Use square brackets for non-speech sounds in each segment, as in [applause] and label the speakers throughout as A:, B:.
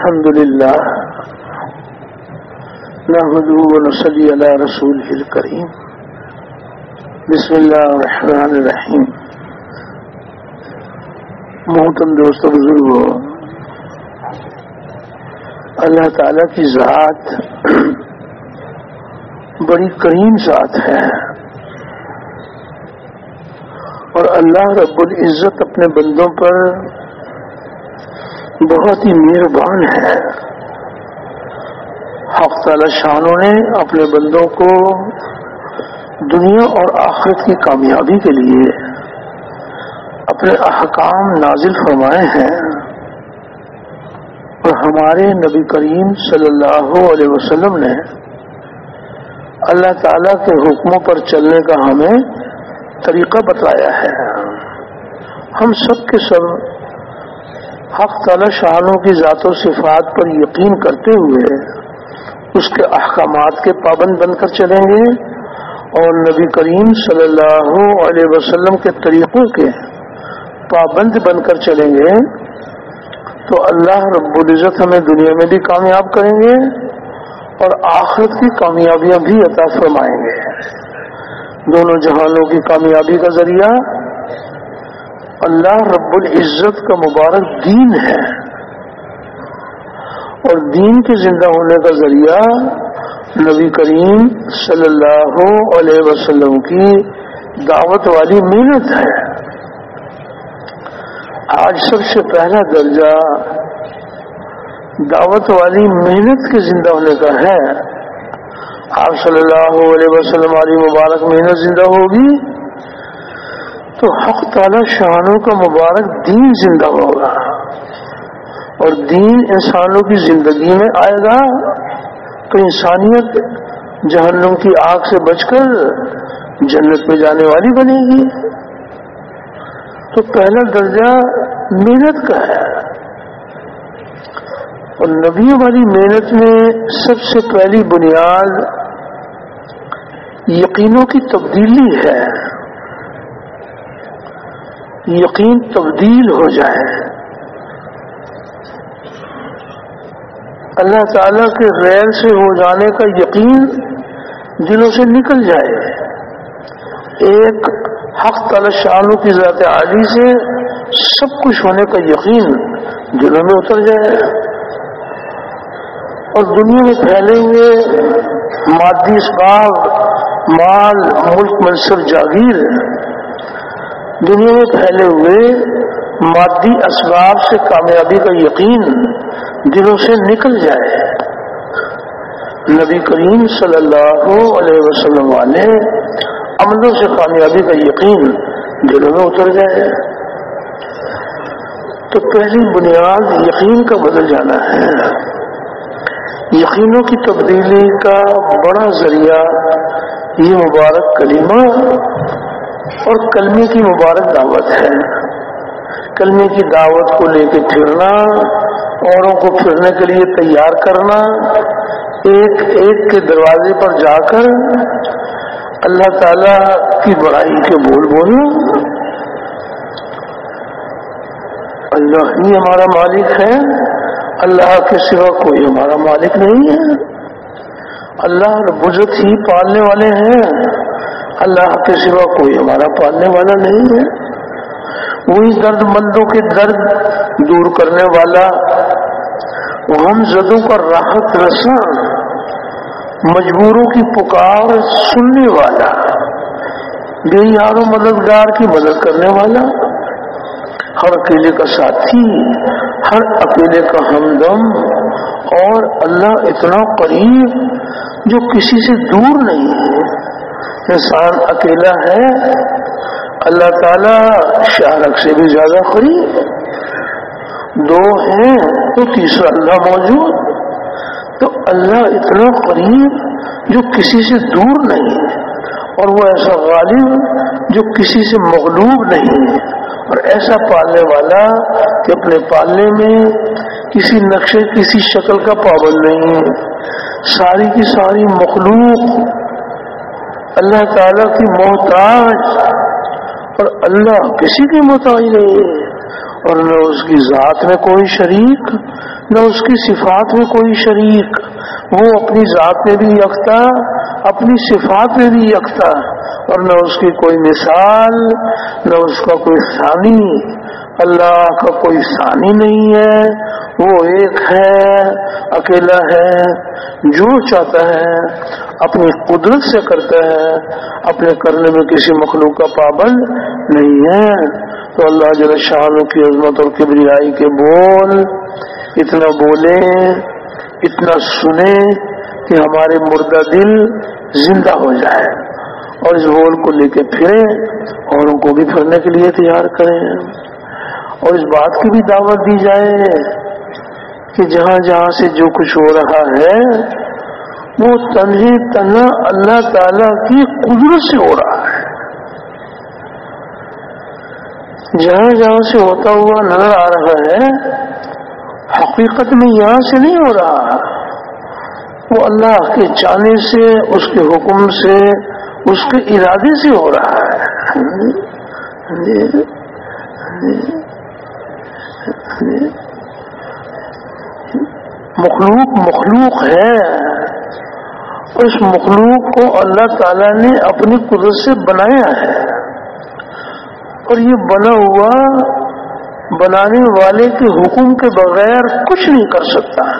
A: الحمد لله نحمده ونصلي على رسوله الكريم بسم الله الرحمن الرحيم محتم دوست بزرگوں اللہ تعالی کی ذات بڑی کریم ذات ہے اور اللہ رب العزت اپنے بندوں پر بہت ہی مہربان ہے۔ حق تعالی شانوں نے اپنے بندوں کو دنیا اور آخرت کی کامیابی کے لیے اپنے احکام نازل فرمائے ہیں۔ اور ہمارے نبی کریم صلی اللہ علیہ وسلم نے اللہ تعالی کے حکموں پر چلنے کا ہمیں طریقہ بتایا ہے۔ ہم سب کے سب حق تعالی شہانوں کی ذات و صفات پر یقین کرتے ہوئے اس کے احکامات کے پابند بن کر چلیں گے اور نبی کریم صلی اللہ علیہ وسلم کے طریقوں کے پابند بن کر چلیں گے تو اللہ رب العزت ہمیں دنیا میں بھی کامیاب کریں گے اور آخرت کی کامیابیاں بھی عطا فرمائیں گے۔ دونوں جہانوں کی کامیابی کا ذریعہ اللہ رب العزت کا مبارک دین ہے۔ اور دین کے زندہ ہونے کا ذریعہ نبی کریم صلی اللہ علیہ وسلم کی دعوت والی محنت ہے۔ آج سب سے پہلا درجہ دعوت والی محنت کے زندہ ہونے کا ہے۔ آپ صلی اللہ علیہ وسلم والی مبارک محنت زندہ ہوگی۔ تو حق تعالی شہانوں کا مبارک دین زندہ ہوگا اور دین انسانوں کی زندگی میں آئے گا تو انسانیت جہنم کی آگ سے بچ کر جنت میں جانے والی بنے گی۔ تو پہلا درجہ محنت کا ہے۔ اور نبیوں والی محنت میں سب سے پہلی بنیاد یقینوں کی تبدیلی ہے۔ یقین تبدیل ہو جائے۔ اللہ تعالی کے غیر سے ہو جانے کا یقین دلوں سے نکل جائے۔ ایک حق تعالی شانوں کی ذات عالی سے سب کچھ ہونے کا یقین دلوں میں اتر جائے۔ اور دنیا میں پھیلے ہوئے مادی اسباب، مال، ملک منصر جاگیر دنیا میں پھیلے ہوئے مادی اسباب سے کامیابی کا یقین دلوں سے نکل جائے۔ نبی کریم صلی اللہ علیہ وسلم والے عملوں سے کامیابی کا یقین دلوں میں اتر جائے۔ تو پہلی بنیاد یقین کا بدل جانا ہے۔ یقینوں کی تبدیلی کا بڑا ذریعہ یہ مبارک کلمہ اور کلمے کی مبارک دعوت ہے۔ کلمے کی دعوت کو لے کے پھرنا، اوروں کو پھرنے کے لیے تیار کرنا، ایک ایک کے دروازے پر جا کر اللہ تعالی کی بڑائی کے بول بولنا۔ اللہ ہی ہمارا مالک ہے، اللہ کے سوا کوئی ہمارا مالک نہیں ہے۔ اللہ بزرگ ہی پالنے والے ہیں۔ اللہ کے سوا کوئی ہمارا پالنے والا نہیں ہے۔ وہی درد مندوں کے درد دور کرنے والا، غم زدوں کا راحت رساں، مجبوروں کی پکار سننے والا بے یاروں مددگار کی مدد کرنے والا۔ ہر اکیلے کا ساتھی، ہر اکیلے کا ہمدم۔ اور اللہ اتنا قریب جو کسی سے دور نہیں ہے۔ انسان اکیلا ہے، اللہ تعالی شارک سے بھی زیادہ قریب دو ہیں، تو تیسرا اللہ موجود۔ تو اللہ اتنا قریب جو کسی سے دور نہیں ہے، اور وہ ایسا غالب جو کسی سے مغلوب نہیں ہے۔ اور ایسا پالنے والا کہ اپنے پالنے میں کسی نقشے، کسی شکل کا پابند نہیں ہے۔ ساری کی ساری مخلوق اللہ تعالیٰ کی محتاج اور اللہ کسی کی محتاج نہیں ہے اور نہ اس کی ذات میں کوئی شریک، نہ اس کی صفات میں کوئی شریک۔ وہ اپنی ذات میں بھی یکتا، اپنی صفات میں بھی یکتا۔ اور نہ اس کی کوئی مثال، نہ اس کا کوئی ثانی اللہ کا کوئی ثانی نہیں ہے، وہ ایک ہے، اکیلا ہے، جو چاہتا ہے اپنی قدرت سے کرتا ہے، اپنے کرنے میں کسی مخلوق کا پابند نہیں ہے۔ تو اللہ جل شاہ کی عظمت اور کبریائی کے بول، اتنا بولے اتنا سنے کہ ہمارے مردہ دل زندہ ہو جائے۔ اور اس بول کو لے کے پھرے اور ان کو بھی پھرنے کے لیے تیار کریں۔ اور اس بات کی بھی دعوت دی جائے کہ جہاں جہاں سے جو کچھ ہو رہا ہے، وہ تنہی تنہا اللہ تعالی کی قدرت سے ہو رہا ہے۔ جہاں جہاں سے ہوتا ہوا نظر آ رہا ہے، حقیقت میں یہاں سے نہیں ہو رہا۔ وہ اللہ کے چانے سے، اس کے حکم سے، اس کے ارادے سے ہو رہا ہے۔ ہاں جی، ہاں جی، ہاں جی۔ مخلوق مخلوق ہے۔ اس مخلوق کو اللہ تعالی نے اپنی قدرت سے بنایا ہے۔ اور یہ بنا ہوا بنانے والے کے حکم کے بغیر کچھ نہیں کر سکتا۔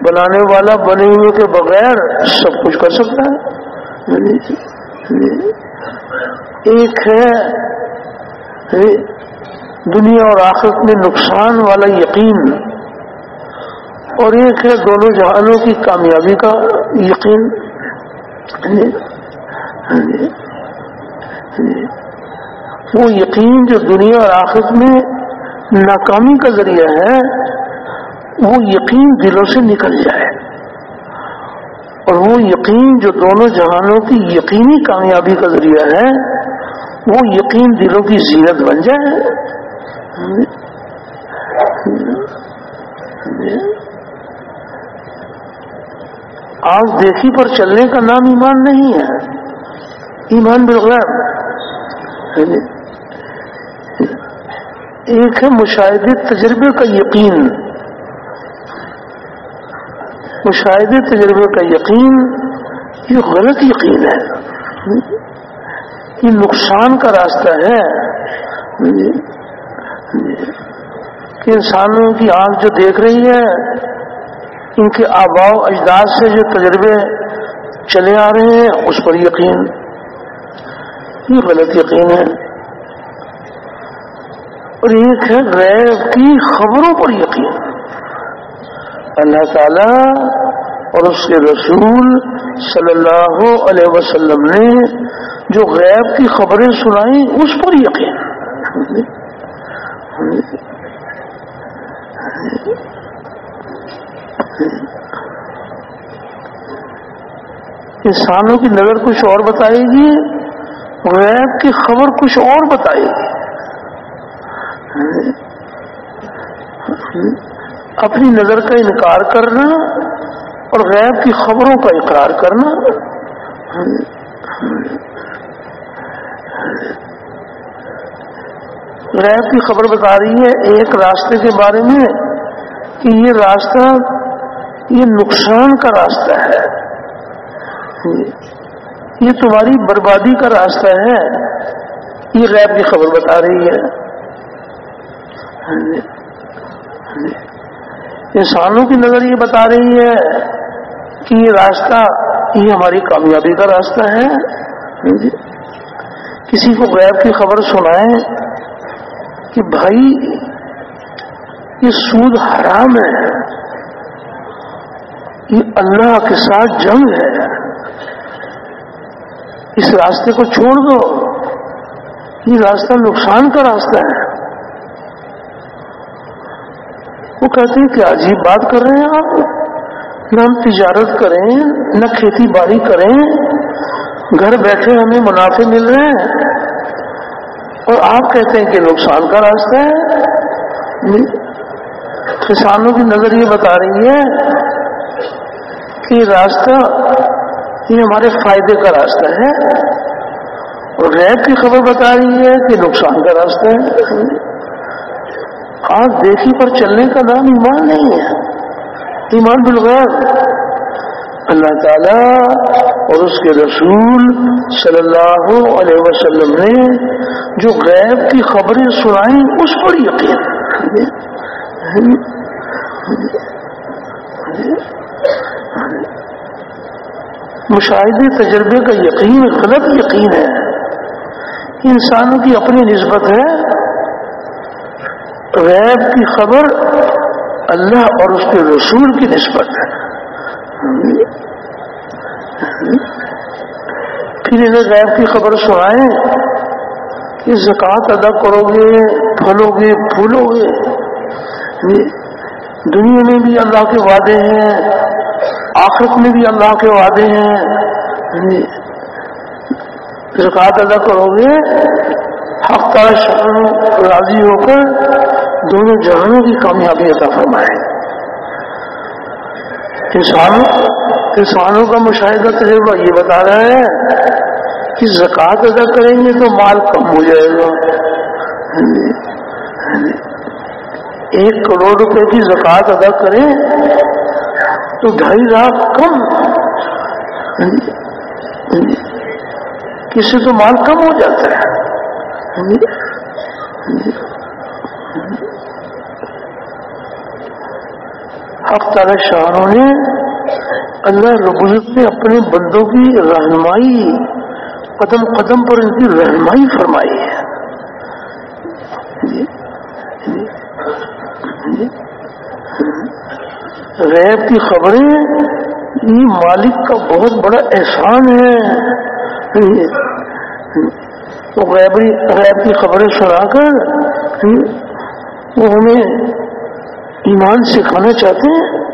A: بنانے والا بنے ہوئے کے بغیر سب کچھ کر سکتا ہے۔ ایک ہے۔ دنیا اور آخرت میں نقصان والا یقین اور ایک ہے دونوں جہانوں کی کامیابی کا یقین وہ یقین جو دنیا اور آخرت میں ناکامی کا ذریعہ ہے، وہ یقین دلوں سے نکل جائے۔ اور وہ یقین جو دونوں جہانوں کی یقینی کامیابی کا ذریعہ ہے، وہ یقین دلوں کی زینت بن جائے۔ آج دیکھی پر چلنے کا نام ایمان نہیں ہے۔ ایمان بالغیب۔ یعنی ایک ہے مشاہدے تجربے کا یقین۔ مشاہدے تجربے کا یقین، یہ غلط یقین ہے۔ یہ نقصان کا راستہ ہے۔ یعنی کہ انسانوں کی آنکھ جو دیکھ رہی ہے، ان کے آبا و اجداد سے جو تجربے چلے آ رہے ہیں، اس پر یقین۔ یہ غلط یقین ہے۔ اور ایک ہے غیب کی خبروں پر یقین۔ اللہ تعالی اور اس کے رسول صلی اللہ علیہ وسلم نے جو غیب کی خبریں سنائیں، اس پر یقین۔ انسانوں کی نظر کچھ اور بتائے گی، غیب کی خبر کچھ اور بتائے گی۔ اپنی نظر کا انکار کرنا اور غیب کی خبروں کا اقرار کرنا۔ غیب کی خبر بتا رہی ہے ایک راستے کے بارے میں کہ یہ راستہ، یہ نقصان کا راستہ ہے۔ یہ تمہاری بربادی کا راستہ ہے۔ یہ غیب کی خبر بتا رہی ہے۔ ہاں جی۔ ہاں جی۔ انسانوں کی نظر یہ بتا رہی ہے کہ یہ راستہ، یہ ہماری کامیابی کا راستہ ہے۔ ہاں جی۔ کسی کو غیب کی خبر سنائیں کہ بھائی، یہ سود حرام ہے۔ یہ اللہ کے ساتھ جنگ ہے۔ اس راستے کو چھوڑ دو۔ یہ راستہ نقصان کا راستہ ہے۔ وہ کہتے ہیں کہ عجیب بات کر رہے ہیں آپ۔ نہ ہم تجارت کریں، نہ کھیتی باڑی کریں۔ گھر بیٹھے ہمیں منافع مل رہے ہیں۔ اور آپ کہتے ہیں کہ نقصان کا راستہ ہے۔ جی۔ کسانوں کی نظر یہ بتا رہی ہے کہ راستہ یہ ہمارے فائدے کا راستہ ہے۔ اور ریب کی خبر بتا رہی ہے کہ نقصان کا راستہ ہے۔ آج دیکھی پر چلنے کا نام ایمان نہیں ہے۔ ایمان بالغیر اللہ تعالی اور اس کے رسول صلی اللہ علیہ وسلم نے جو غیب کی خبریں سنائیں، اس پر یقین مشاہدے، تجربے کا یقین، غلط یقین ہے۔ انسانوں کی اپنی نسبت ہے۔ غیب کی خبر اللہ اور اس کے رسول کی نسبت ہے۔ پھر انہیں غیب کی خبر سنائیں کہ زکوٰۃ ادا کرو گے، پھلو گے، پھولو گے۔ دنیا میں بھی اللہ کے وعدے ہیں، آخرت میں بھی اللہ کے وعدے ہیں۔ یعنی زکوٰۃ ادا کرو گے ہفتہ راضی ہو کر دونوں جہانوں کی کامیابی عطا فرمائے انسانوں انسانوں کا مشاہدہ تجربہ یہ بتا رہا ہے کہ زکوٰۃ ادا کریں گے تو مال کم ہو جائے گا۔ ہاں جی، ہاں جی۔ ایک کروڑ روپے کی زکوٰۃ ادا کریں تو ڈھائی لاکھ کم۔ ہاں جی، کسی تو مال کم ہو جاتا ہے؟ اب تارا شہروں نے اللہ ربوت نے اپنے بندوں کی رہنمائی قدم قدم پر ان کی رہنمائی فرمائی ہے۔ غیب کی خبریں یہ مالک کا بہت بڑا احسان ہے۔ وہ غیب کی خبریں سنا کر وہ ہمیں ایمان سکھانا چاہتے ہیں؟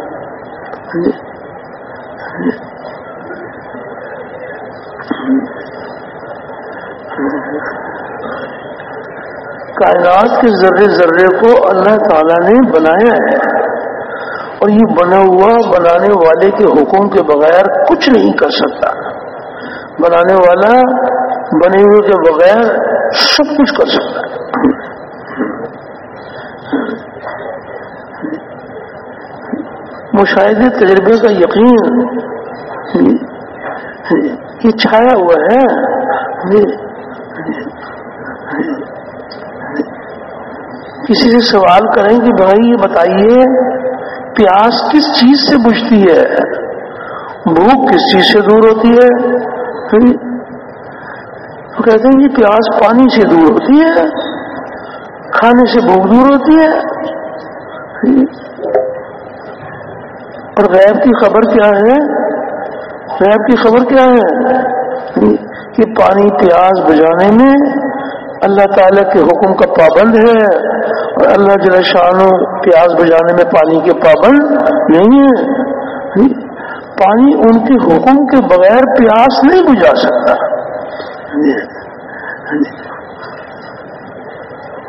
A: کائنات کے ذرے ذرے کو اللہ تعالی نے بنایا ہے۔ اور یہ بنا ہوا بنانے والے کے حکم کے بغیر کچھ نہیں کر سکتا۔ بنانے والا بنے ہوئے کے بغیر سب کچھ کر سکتا۔ مشاہدے تجربے کا یقین یہ چھایا ہوا ہے۔ کسی سے سوال کریں کہ بھائی یہ بتائیے، پیاس کس چیز سے بجھتی ہے؟ بھوک کس چیز سے دور ہوتی ہے؟ کہتے ہیں کہ پیاس پانی سے دور ہوتی ہے، کھانے سے بھوک دور ہوتی ہے۔ اور غیب کی خبر کیا ہے؟ غیب کی خبر کیا ہے؟ کہ پانی پیاس بجانے میں اللہ تعالی کے حکم کا پابند ہے اور اللہ جل شان پیاس بجانے میں پانی کے پابند نہیں ہے۔ پانی ان کے حکم کے بغیر پیاس نہیں بجا سکتا۔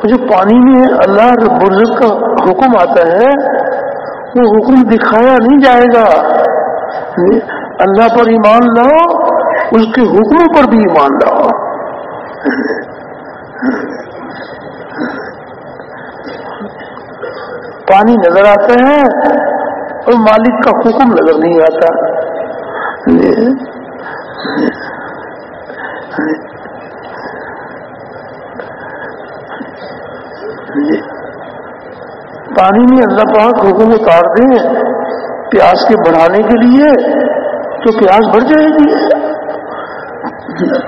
A: جو پانی میں اللہ رب کا حکم آتا ہے وہ حکم دکھایا نہیں جائے گا۔ اللہ پر ایمان لاؤ، اس کے حکم پر بھی ایمان لاؤ۔ پانی نظر آتا ہے اور مالک کا حکم نظر نہیں آتا۔ پانی میں اللہ پاک حکم اتار دیں پیاس کے بڑھانے کے لیے، تو پیاس بڑھ جائے گی۔ جی۔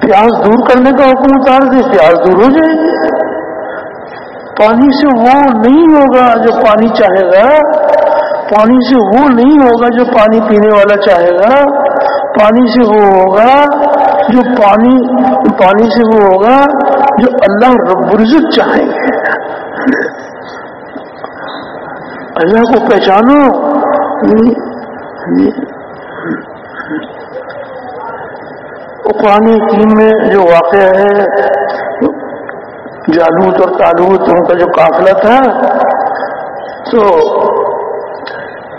A: پیاس دور کرنے کا حکم اتار دیں، پیاس دور ہو جائے گی۔ پانی سے وہ نہیں ہوگا جو پانی چاہے گا۔ پانی سے وہ نہیں ہوگا جو پانی پینے والا چاہے گا۔ پانی سے وہ ہوگا جو پانی پانی سے وہ ہوگا جو اللہ رب العزت چاہیں گے۔ اللہ کو پہچانو. قرآن ٹیم میں جو واقعہ ہے، جالوت اور تالوت، ان کا جو قافلہ تھا، تو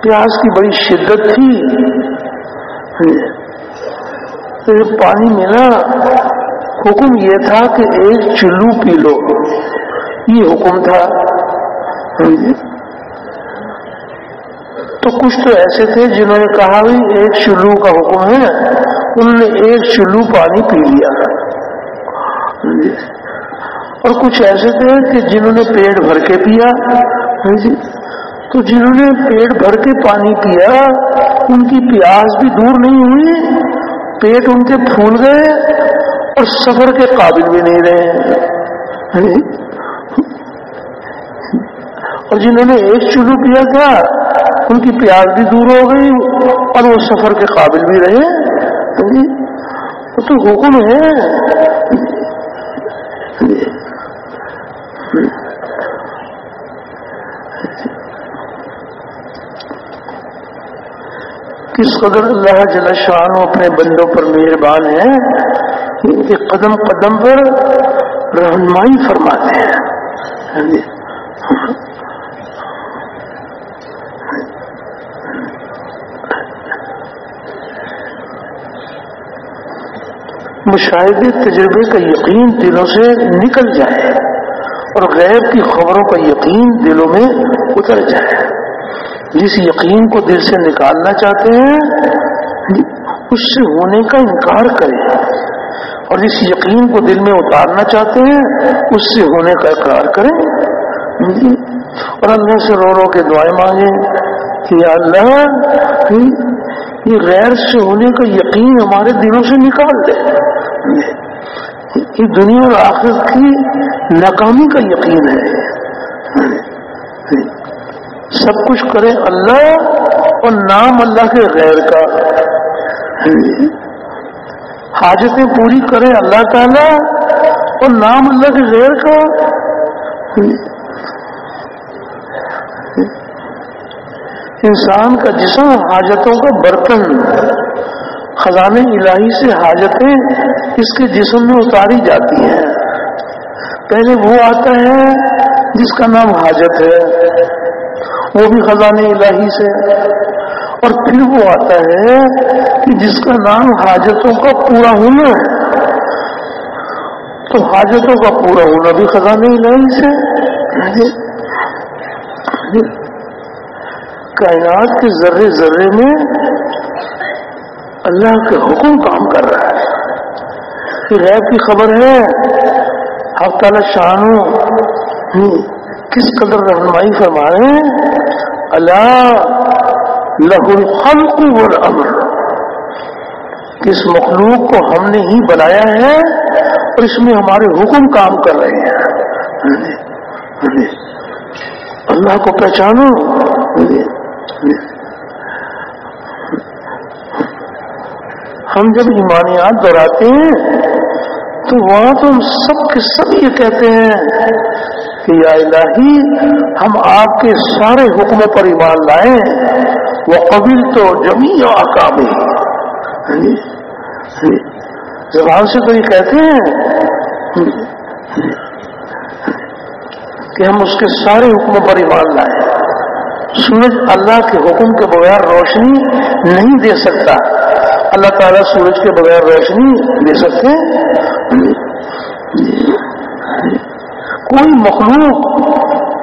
A: پیاس کی بڑی شدت تھی۔ تو پانی میں نا حکم یہ تھا کہ ایک چلو پی لو۔ یہ حکم تھا۔ تو کچھ تو ایسے تھے جنہوں نے کہا بھی ایک شلو کا حکم ہے، انہوں نے ایک شلو پانی پی لیا۔ اور کچھ ایسے تھے کہ جنہوں نے پیٹ بھر کے پیا۔ تو جنہوں نے پیٹ بھر کے پانی پیا، ان کی پیاس بھی دور نہیں ہوئی، پیٹ ان کے پھول گئے اور سفر کے قابل بھی نہیں رہے۔ اور جنہوں نے ایک شروع کیا تھا ان کی پیاس بھی دور ہو گئی اور وہ سفر کے قابل بھی رہے۔ وہ تو حکم ہے۔ کس قدر اللہ جل شان اپنے بندوں پر مہربان ہے ان کے قدم قدم پر رہنمائی فرماتے ہیں۔ مشاہدے تجربے کا یقین دلوں سے نکل جائے اور غیب کی خبروں کا یقین دلوں میں اتر جائے۔ جس یقین کو دل سے نکالنا چاہتے ہیں، اس سے ہونے کا انکار کرے اور جس یقین کو دل میں اتارنا چاہتے ہیں، اس سے ہونے کا اقرار کریں۔ اور اللہ سے رو رو کے دعائیں مانگیں کہ اللہ یہ غیر سے ہونے کا یقین ہمارے دلوں سے نکال دے۔ یہ دنیا اور آخر کی ناکامی کا یقین ہے۔ سب کچھ کرے اللہ اور نام اللہ کے غیر کا۔ حاجتیں پوری کرے اللہ تعالی اور نام اللہ کے غیر کا۔ انسان کا جسم حاجتوں کا برتن خزانے الہی سے حاجتیں اس کے جسم میں اتاری جاتی ہیں۔ پہلے وہ آتا ہے جس کا نام حاجت ہے، وہ بھی خزانے الہی سے۔ اور پھر وہ آتا ہے کہ جس کا نام حاجتوں کا پورا ہونا ہے۔ تو حاجتوں کا پورا ہونا بھی خزانے الہی سے۔ کائنات کے ذرے ذرے میں اللہ کے حکم کام کر رہا ہے۔ کہ غیب کی خبر ہے آپ تعالی شانوں کس قدر رہنمائی فرما رہے ہیں؟ اللہ لہ الخلق والامر۔ کس مخلوق کو ہم نے ہی بنایا ہے اور اس میں ہمارے حکم کام کر رہے ہیں۔ اللہ کو پہچانو۔ ہم جب ایمانیات دہراتے ہیں، تو وہاں تو ہم سب کے سب یہ کہتے ہیں کہ یا الہی، ہم آپ کے سارے حکموں پر ایمان لائیں وہ قبل تو جمی آکام زبان سے تو یہ کہتے ہیں کہ ہم اس کے سارے حکموں پر ایمان لائیں۔ سورج اللہ کے حکم کے بغیر روشنی نہیں دے سکتا۔ اللہ تعالیٰ سورج کے بغیر روشنی دے سکتے کوئی مخلوق،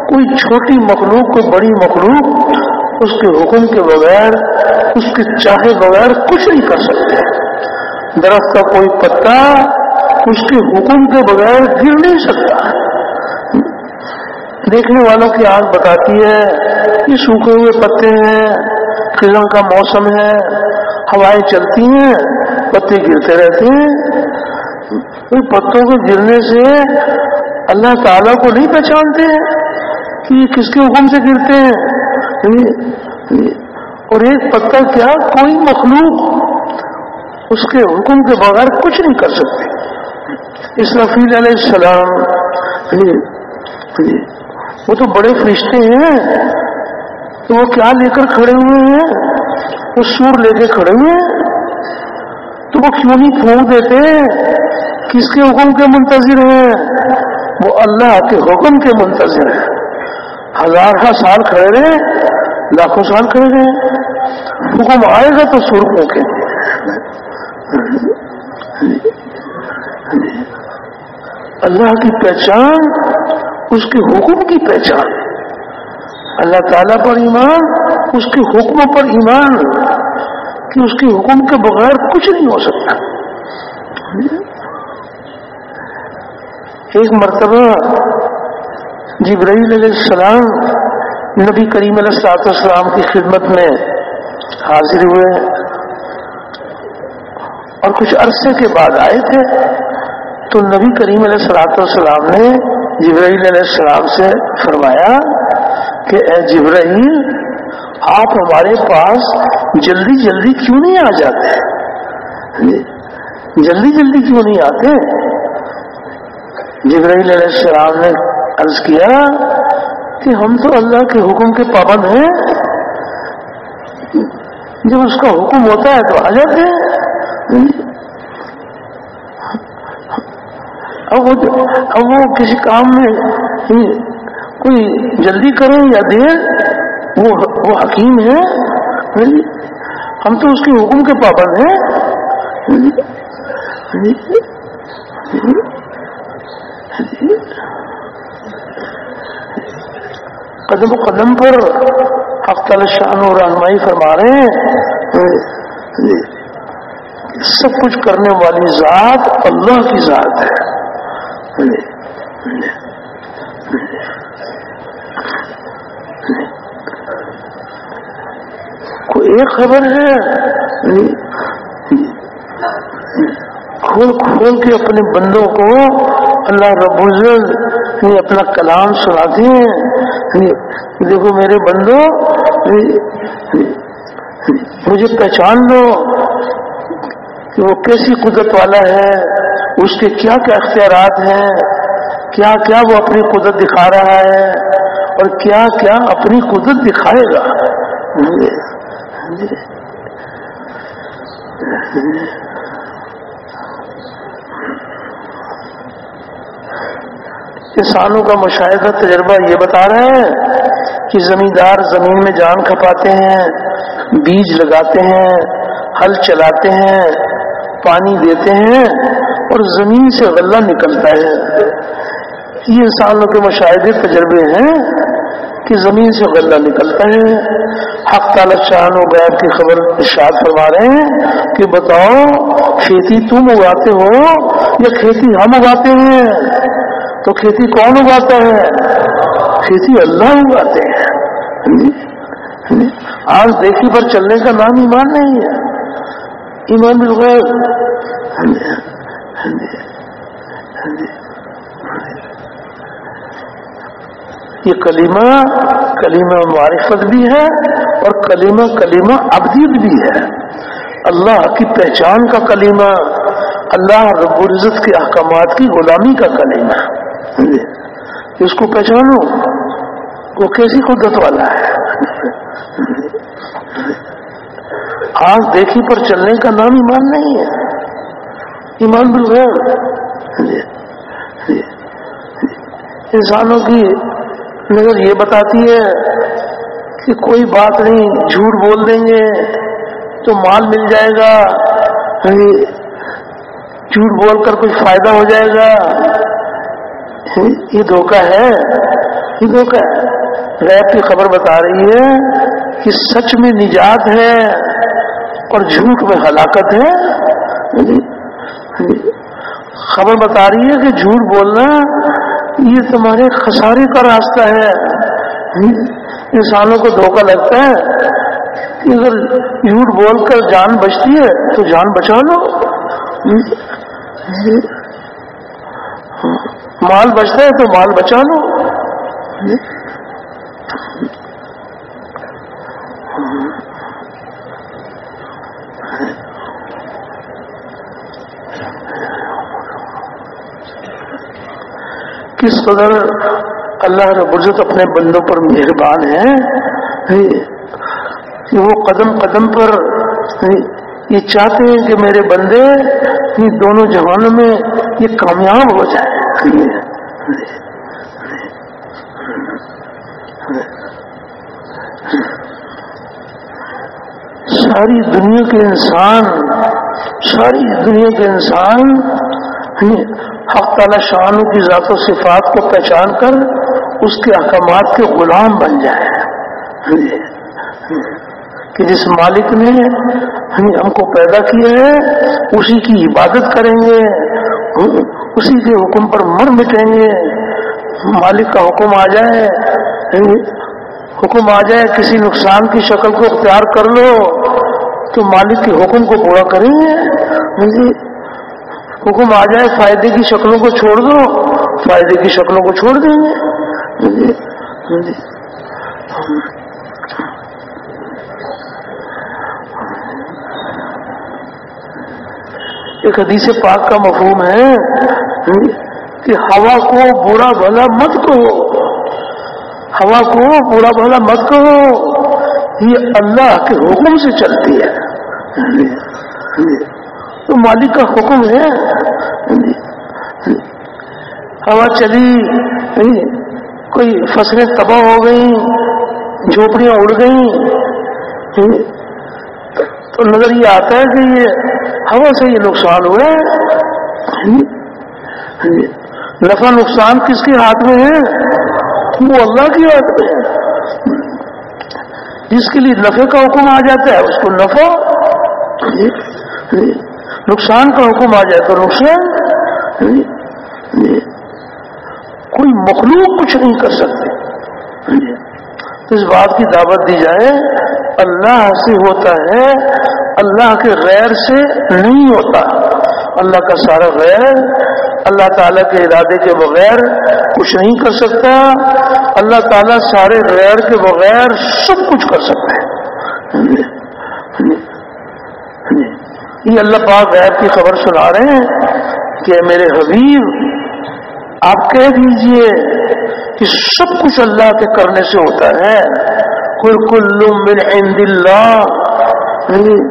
A: کوئی چھوٹی مخلوق، کوئی بڑی مخلوق اس کے حکم کے بغیر، اس کے چاہے بغیر کچھ نہیں کر سکتے۔ درخت کا کوئی پتا اس کے حکم کے بغیر گر نہیں سکتا۔ دیکھنے والوں کی آنکھ بتاتی ہے، یہ سوکھے ہوئے پتے ہیں فلم کا موسم ہے ہوائیں چلتی ہیں پتے گرتے رہتے ہیں۔ ان پتوں کے گرنے سے اللہ تعالیٰ کو نہیں پہچانتے کہ یہ کس کے حکم سے گرتے ہیں۔ یعنی اور ایک پتا کیا، کوئی مخلوق اس کے حکم کے بغیر کچھ نہیں کر سکتے اس رفیل علیہ السلام یعنی یعنی وہ تو بڑے فرشتے ہیں، تو وہ کیا لے کر کھڑے ہوئے ہیں؟ وہ سور لے کے کھڑے ہوئے تو وہ کیوں نہیں پھونک دیتے کس کے حکم کے منتظر ہیں؟ وہ اللہ کے حکم کے منتظر ہیں۔ ہزار سال کھڑے رہے، لاکھوں سال کھڑے رہے۔ حکم آئے گا تو سور پھونکے اللہ کی پہچان، اس کے حکم کی پہچان۔ اللہ تعالیٰ پر ایمان، اس کے حکم پر ایمان۔ کہ اس کے حکم کے بغیر کچھ نہیں ہو سکتا۔ ایک مرتبہ جبرائیل علیہ السلام نبی کریم علیہ السلاط السلام کی خدمت میں حاضر ہوئے اور کچھ عرصے کے بعد آئے تھے تو نبی کریم علیہ السلاط والسلام نے جبرائیل علیہ السلام سے فرمایا کہ اے جبرائیل آپ ہمارے پاس جلدی جلدی کیوں نہیں آ جاتے جلدی جلدی کیوں نہیں آتے جبرائیل علیہ السلام نے عرض کیا کہ ہم تو اللہ کے حکم کے پابند ہیں۔ جب اس کا حکم ہوتا ہے تو آ جاتے ہیں۔ اب وہ کسی کام میں کوئی جلدی کریں یا دیر وہ وہ حکیم ہے ہاں جی۔ ہم تو اس کے حکم کے پابند ہیں۔ ہاں جی۔ ہاں جی۔ قدم قدم پر ہفتہ شان و رہنمائی فرما رہے ہیں۔ سب کچھ کرنے والی ذات اللہ کی ذات ہے۔ کوئی ایک خبر ہے؟ کھول کھول کے اپنے بندوں کو اللہ رب العزت اپنا کلام سناتے ہیں دیکھو میرے بندو، مجھے پہچان لو کہ وہ کیسی قدرت والا ہے، اس کے کیا کیا اختیارات ہیں، کیا کیا وہ اپنی قدرت دکھا رہا ہے اور کیا کیا اپنی قدرت دکھائے گا۔ کسانوں کا مشاہدہ تجربہ یہ بتا رہے ہیں کہ زمیندار زمین میں جان کھپاتے ہیں، بیج لگاتے ہیں، ہل چلاتے ہیں، پانی دیتے ہیں اور زمین سے غلہ نکلتا ہے۔ یہ انسانوں کے مشاہدے تجربے ہیں۔ کہ زمین سے غلہ نکلتا ہے۔ حق تعالی شان و غیر کی خبر ارشاد فرما رہے ہیں کہ بتاؤ، کھیتی تم اگاتے ہو یا کھیتی ہم اگاتے ہیں؟ تو کھیتی کون اگاتا ہے؟ کھیتی اللہ اگاتے ہیں۔ ہاں جی، ہاں جی۔ آج دیکھی پر چلنے کا نام ایمان نہیں ہے۔ ایمان بالغیر ہاں جی، یہ کلیمہ کلیمہ معرفت بھی ہے اور کلیمہ کلیمہ ابدیت بھی ہے۔ اللہ کی پہچان کا کلیمہ اللہ رب العزت کے احکامات کی غلامی کا کلیمہ اس جی، کو پہچانو؟ وہ کیسی قدرت والا ہے؟ آج دیکھی پر چلنے کا نام ایمان نہیں ہے۔ ایمان بالغیر جی، جی، انسانوں کی نظر یہ بتاتی ہے کہ کوئی بات نہیں، جھوٹ بول دیں گے تو مال مل جائے گا یعنی جھوٹ بول کر کچھ فائدہ ہو جائے گا۔ یہ دھوکہ ہے، یہ دھوکہ ہے۔ ریپ کی خبر بتا رہی ہے کہ سچ میں نجات ہے اور جھوٹ میں ہلاکت ہے۔ یعنی خبر بتا رہی ہے کہ جھوٹ بولنا یہ تمہارے خسارے کا راستہ ہے۔ انسانوں کو دھوکہ لگتا ہے۔ کہ اگر جھوٹ بول کر جان بچتی ہے تو جان بچا لو۔ مال بچتا ہے تو مال بچا لو۔ کس قدر اللہ رب العزت اپنے بندوں پر مہربان ہے۔ کہ وہ قدم قدم پر یہ چاہتے ہیں کہ میرے بندے دونوں جوانوں میں یہ کامیاب ہو جائے ساری دنیا کے انسان، ساری دنیا کے انسان حق تعالی شانوں کی ذات و صفات کو پہچان کر اس کے احکامات کے غلام بن جائے۔ ہاں جی۔ کہ جس مالک نے ہاں جی، ہم کو پیدا کیا ہے، اسی کی عبادت کریں گے، اسی کے حکم پر مر مٹیں گے، مالک کا حکم آ جائے ہاں جی، حکم آ جائے، کسی نقصان کی شکل کو اختیار کر لو، تو مالک کے حکم کو پورا کریں گے۔ حکم آ جائے، فائدے کی شکلوں کو چھوڑ دو، فائدے کی شکلوں کو چھوڑ دیں گے۔ جی، جی، جی، ایک حدیث پاک کا مفہوم ہے کہ ہوا کو برا بھلا مت کہو۔ ہوا کو برا بھلا مت کہو۔ یہ اللہ کے حکم سے چلتی ہے۔ تو مالک کا حکم ہے۔ یعنی، ہوا چلی یعنی کوئی فصلیں تباہ ہو گئیں جھوپڑیاں اڑ گئیں۔ یعنی تو نظر یہ آتا ہے کہ یہ ہوا سے یہ نقصان ہوا ہے۔ نفع نقصان کس کے ہاتھ میں ہے؟ وہ اللہ کے ہاتھ میں ہے۔ جس کے لیے نفے کا حکم آ جاتا ہے، اس کو نفع نقصان کا حکم آ جائے تو نقصان کوئی مخلوق کچھ نہیں کر سکتے۔ اس بات کی دعوت دی جائے، اللہ سے ہوتا ہے، اللہ کے غیر سے نہیں ہوتا۔ اللہ کا سارا غیر، اللہ تعالیٰ کے ارادے کے بغیر کچھ نہیں کر سکتا۔ اللہ تعالیٰ سارے غیر کے بغیر سب کچھ کر سکتا ہے۔ یہ اللہ پاک غیر کی خبر سنا رہے ہیں کہ میرے حبیب، آپ کہہ دیجیے کہ سب کچھ اللہ کے کرنے سے ہوتا ہے۔ کل کل من عند اللہ۔ یعنی،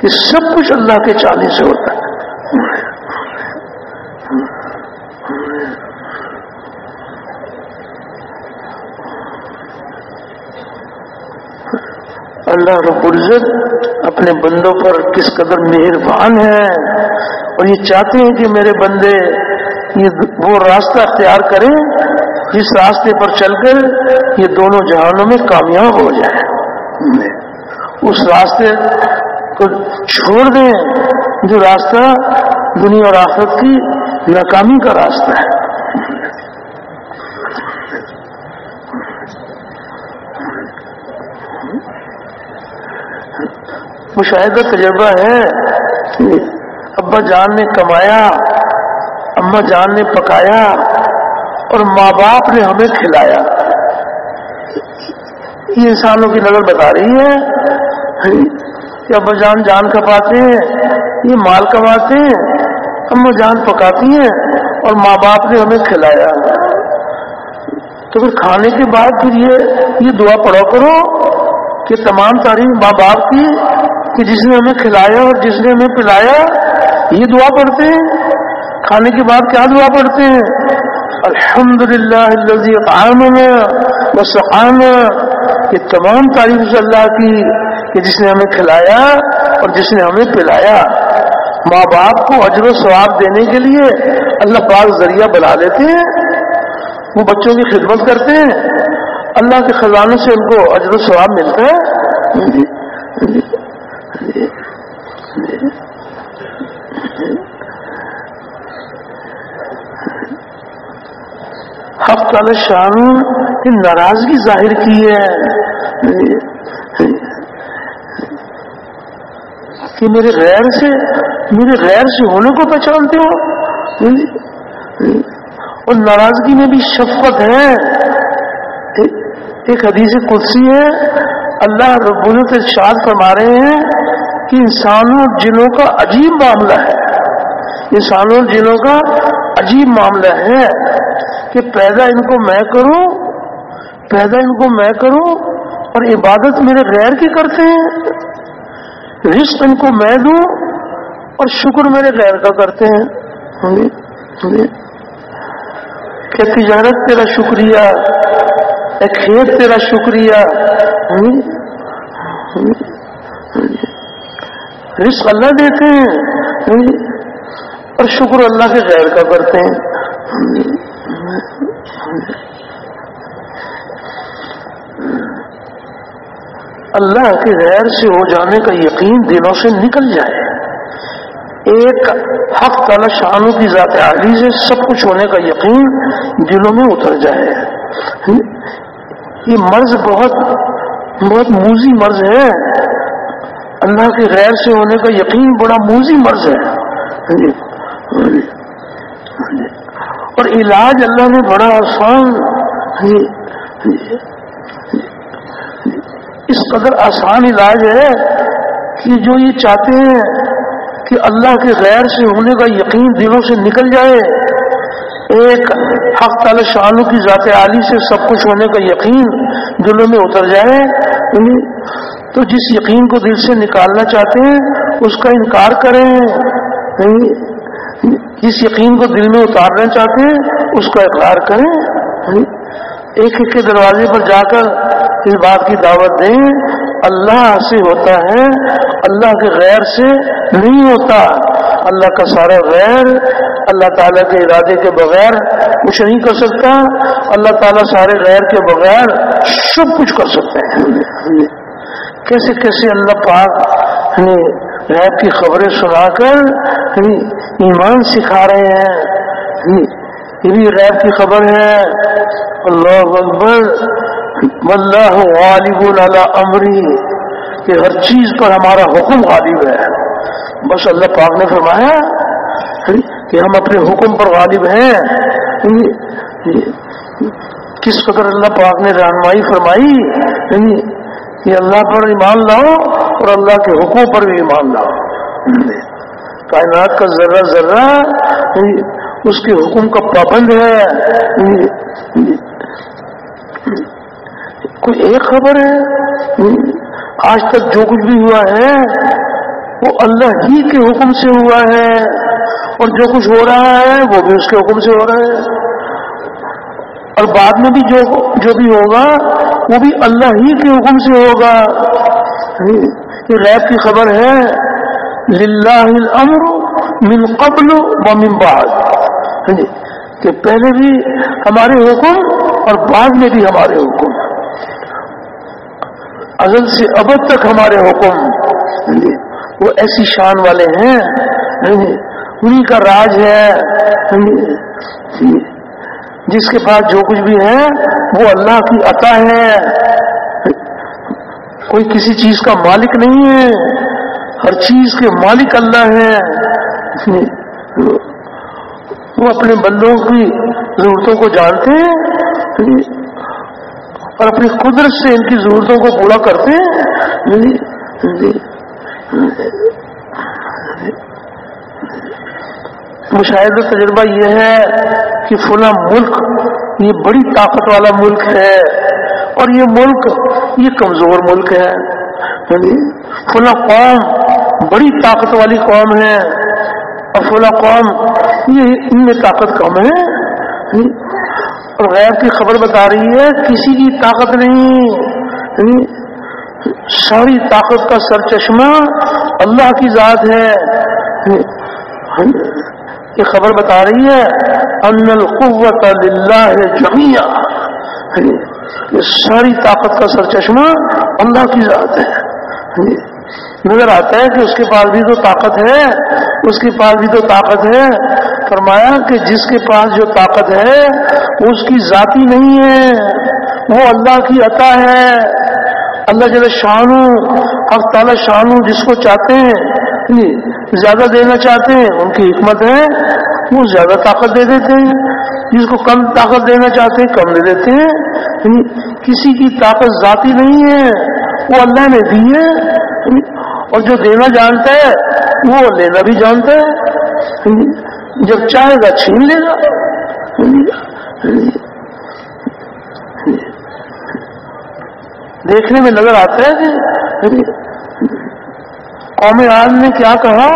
A: کہ سب کچھ اللہ کے چالی سے ہوتا ہے۔ اللہ رب العزت اپنے بندوں پر کس قدر مہربان ہے اور یہ چاہتے ہیں کہ میرے بندے یہ وہ راستہ اختیار کریں جس راستے پر چل کر یہ دونوں جہانوں میں کامیاب ہو جائے اس راستے کو چھوڑ دیں جو راستہ دنیا اور آخرت کی ناکامی کا راستہ ہے۔ مشاہدہ تجربہ ہے ابا جان نے کمایا، اما جان نے پکایا اور ماں باپ نے ہمیں کھلایا۔ یہ انسانوں کی نظر بتا رہی ہے کہ ابا جان جان کماتے ہیں، یہ مال کماتے ہیں، اما جان پکاتی ہیں اور ماں باپ نے ہمیں کھلایا۔ تو پھر کھانے کے بعد پھر یہ یہ دعا پڑھو کرو کہ تمام تعریف ماں باپ کی کہ جس نے ہمیں کھلایا اور جس نے ہمیں پلایا، یہ دعا پڑھتے ہیں۔ کھانے کے بعد کیا دعا پڑھتے ہیں؟ الحمد للہ وسعان یہ تمام تعریف اللہ کی کہ جس نے ہمیں کھلایا اور جس نے ہمیں پلایا۔ ماں باپ کو اجر و ثواب دینے کے لیے اللہ پاک ذریعہ بنا لیتے ہیں۔ وہ بچوں کی خدمت کرتے ہیں۔ اللہ کے خزانے سے ان کو اجر و ثواب ملتا ہے۔ جی، جی۔ حق تعالی کی ناراضگی ظاہر کی ہے۔ کہ میرے غیر سے میرے غیر سے ہونے کو پہچانتے ہو۔ اور ناراضگی میں بھی شفقت ہے۔ ایک حدیث قدسی ہے اللہ رب العزت ارشاد فرما رہے ہیں کہ انسانوں جنوں کا عجیب معاملہ ہے۔ انسانوں جنوں کا عجیب معاملہ ہے کہ پیدا ان کو میں کروں، پیدا ان کو میں کروں اور عبادت میرے غیر کی کرتے ہیں۔ رشت ان کو میں دوں اور شکر میرے غیر کا کرتے ہیں۔ ہاں جی، ہاں جی۔ کہ تجارت تیرا شکریہ کھیت تیرا شکریہ رزق اللہ دیتے ہیں۔ اور شکر اللہ کے غیر کا کرتے ہیں۔ اللہ کے غیر سے ہو جانے کا یقین دلوں سے نکل جائے۔ ایک حق تعالی شانوں کی ذات عالی سے سب کچھ ہونے کا یقین دلوں میں اتر جائے۔ یہ مرض بہت بہت موزی مرض ہے۔ اللہ کے غیر سے ہونے کا یقین بڑا موزی مرض ہے۔ ہاں جی، ہاں جی، ہاں جی۔ اور علاج اللہ نے بڑا آسان اس قدر آسان علاج ہے کہ جو یہ چاہتے ہیں کہ اللہ کے غیر سے ہونے کا یقین دلوں سے نکل جائے۔ ایک حق تعالی شانوں کی ذات عالی سے سب کچھ ہونے کا یقین دلوں میں اتر جائے یعنی تو جس یقین کو دل سے نکالنا چاہتے ہیں، اس کا انکار کریں۔ یعنی جس یقین کو دل میں اتارنا چاہتے ہیں، اس کا اقرار کریں۔ یعنی ایک ایک کے دروازے پر جا کر اس بات کی دعوت دیں، اللہ سے ہوتا ہے، اللہ کے غیر سے نہیں ہوتا۔ اللہ کا سارا غیر اللہ تعالیٰ کے ارادے کے بغیر کچھ نہیں کر سکتا اللہ تعالیٰ سارے غیر کے بغیر سب کچھ کر سکتے ہیں۔ کیسے کیسے اللہ پاک غیر کی خبریں سنا کر ایمان سکھا رہے ہیں۔ یہ بھی غیر کی خبر ہے۔ اللہ اکبر، واللہ غالب علی امری، کہ ہر چیز پر ہمارا حکم غالب ہے۔ بس اللہ پاک نے فرمایا کہ ہم اپنے حکم پر غالب ہیں یعنی کس قدر اللہ پاک نے رہنمائی فرمائی یعنی کہ اللہ پر ایمان لاؤ اور اللہ کے حکم پر بھی ایمان لاؤ۔ کائنات کا ذرہ ذرہ یعنی اس کے حکم کا پابند ہے۔ کوئی ایک خبر ہے آج تک جو کچھ بھی ہوا ہے، وہ اللہ ہی کے حکم سے ہوا ہے۔ اور جو کچھ ہو رہا ہے وہ بھی اس کے حکم سے ہو رہا ہے۔ اور بعد میں بھی جو جو بھی ہوگا، وہ بھی اللہ ہی کے حکم سے ہوگا۔ یہ ریب کی خبر ہے، للہ الامر من قبل و من بعد۔ ہاں جی، کہ پہلے بھی ہمارے حکم اور بعد میں بھی ہمارے حکم۔ ازل سے ابد تک ہمارے حکم۔ ہاں جی، وہ ایسی شان والے ہیں۔ ہاں جی، انہیں کا راج ہے جس کے پاس جو کچھ بھی ہے، وہ اللہ کی عطا ہے۔ کوئی کسی چیز کا مالک نہیں ہے۔ ہر چیز کے مالک اللہ ہے۔ وہ اپنے بندوں کی ضرورتوں کو جانتے ہیں اور اپنی قدرت سے ان کی ضرورتوں کو پورا کرتے۔ ہیں مشاہدہ تجربہ یہ ہے کہ فلاں ملک یہ بڑی طاقت والا ملک ہے اور یہ ملک یہ کمزور ملک ہے۔ یعنی فلاں قوم بڑی طاقت والی قوم ہے اور فلاں قوم یہ ان میں طاقت کم ہے۔ یعنی اور غیر کی خبر بتا رہی ہے کسی کی طاقت نہیں۔ یعنی ساری طاقت کا سر چشمہ اللہ کی ذات ہے۔ یہ خبر بتا رہی ہے ان القوت للہ جمیا یعنی یہ ساری طاقت کا سر چشمہ اللہ کی ذات ہے۔ یعنی نظر آتا ہے کہ اس کے پاس بھی تو طاقت ہے، اس کے پاس بھی تو طاقت ہے۔ فرمایا کہ جس کے پاس جو طاقت ہے، اس کی ذاتی نہیں ہے، وہ اللہ کی عطا ہے۔ اللہ جل شانو اب تعالی شانو جس کو چاہتے ہیں زیادہ دینا چاہتے ہیں، ان کی حکمت ہے، وہ زیادہ طاقت دے دیتے ہیں۔ جس کو کم طاقت دینا چاہتے ہیں، کم دے دیتے ہیں۔ یعنی کسی کی طاقت ذاتی نہیں ہے، وہ اللہ نے دی ہے۔ یعنی اور جو دینا جانتا ہے، وہ لینا بھی جانتا ہے۔ یعنی جب چاہے گا، چھین لے گا۔ دیکھنے میں نظر آتا ہے کہ قوم آج نے کیا کہا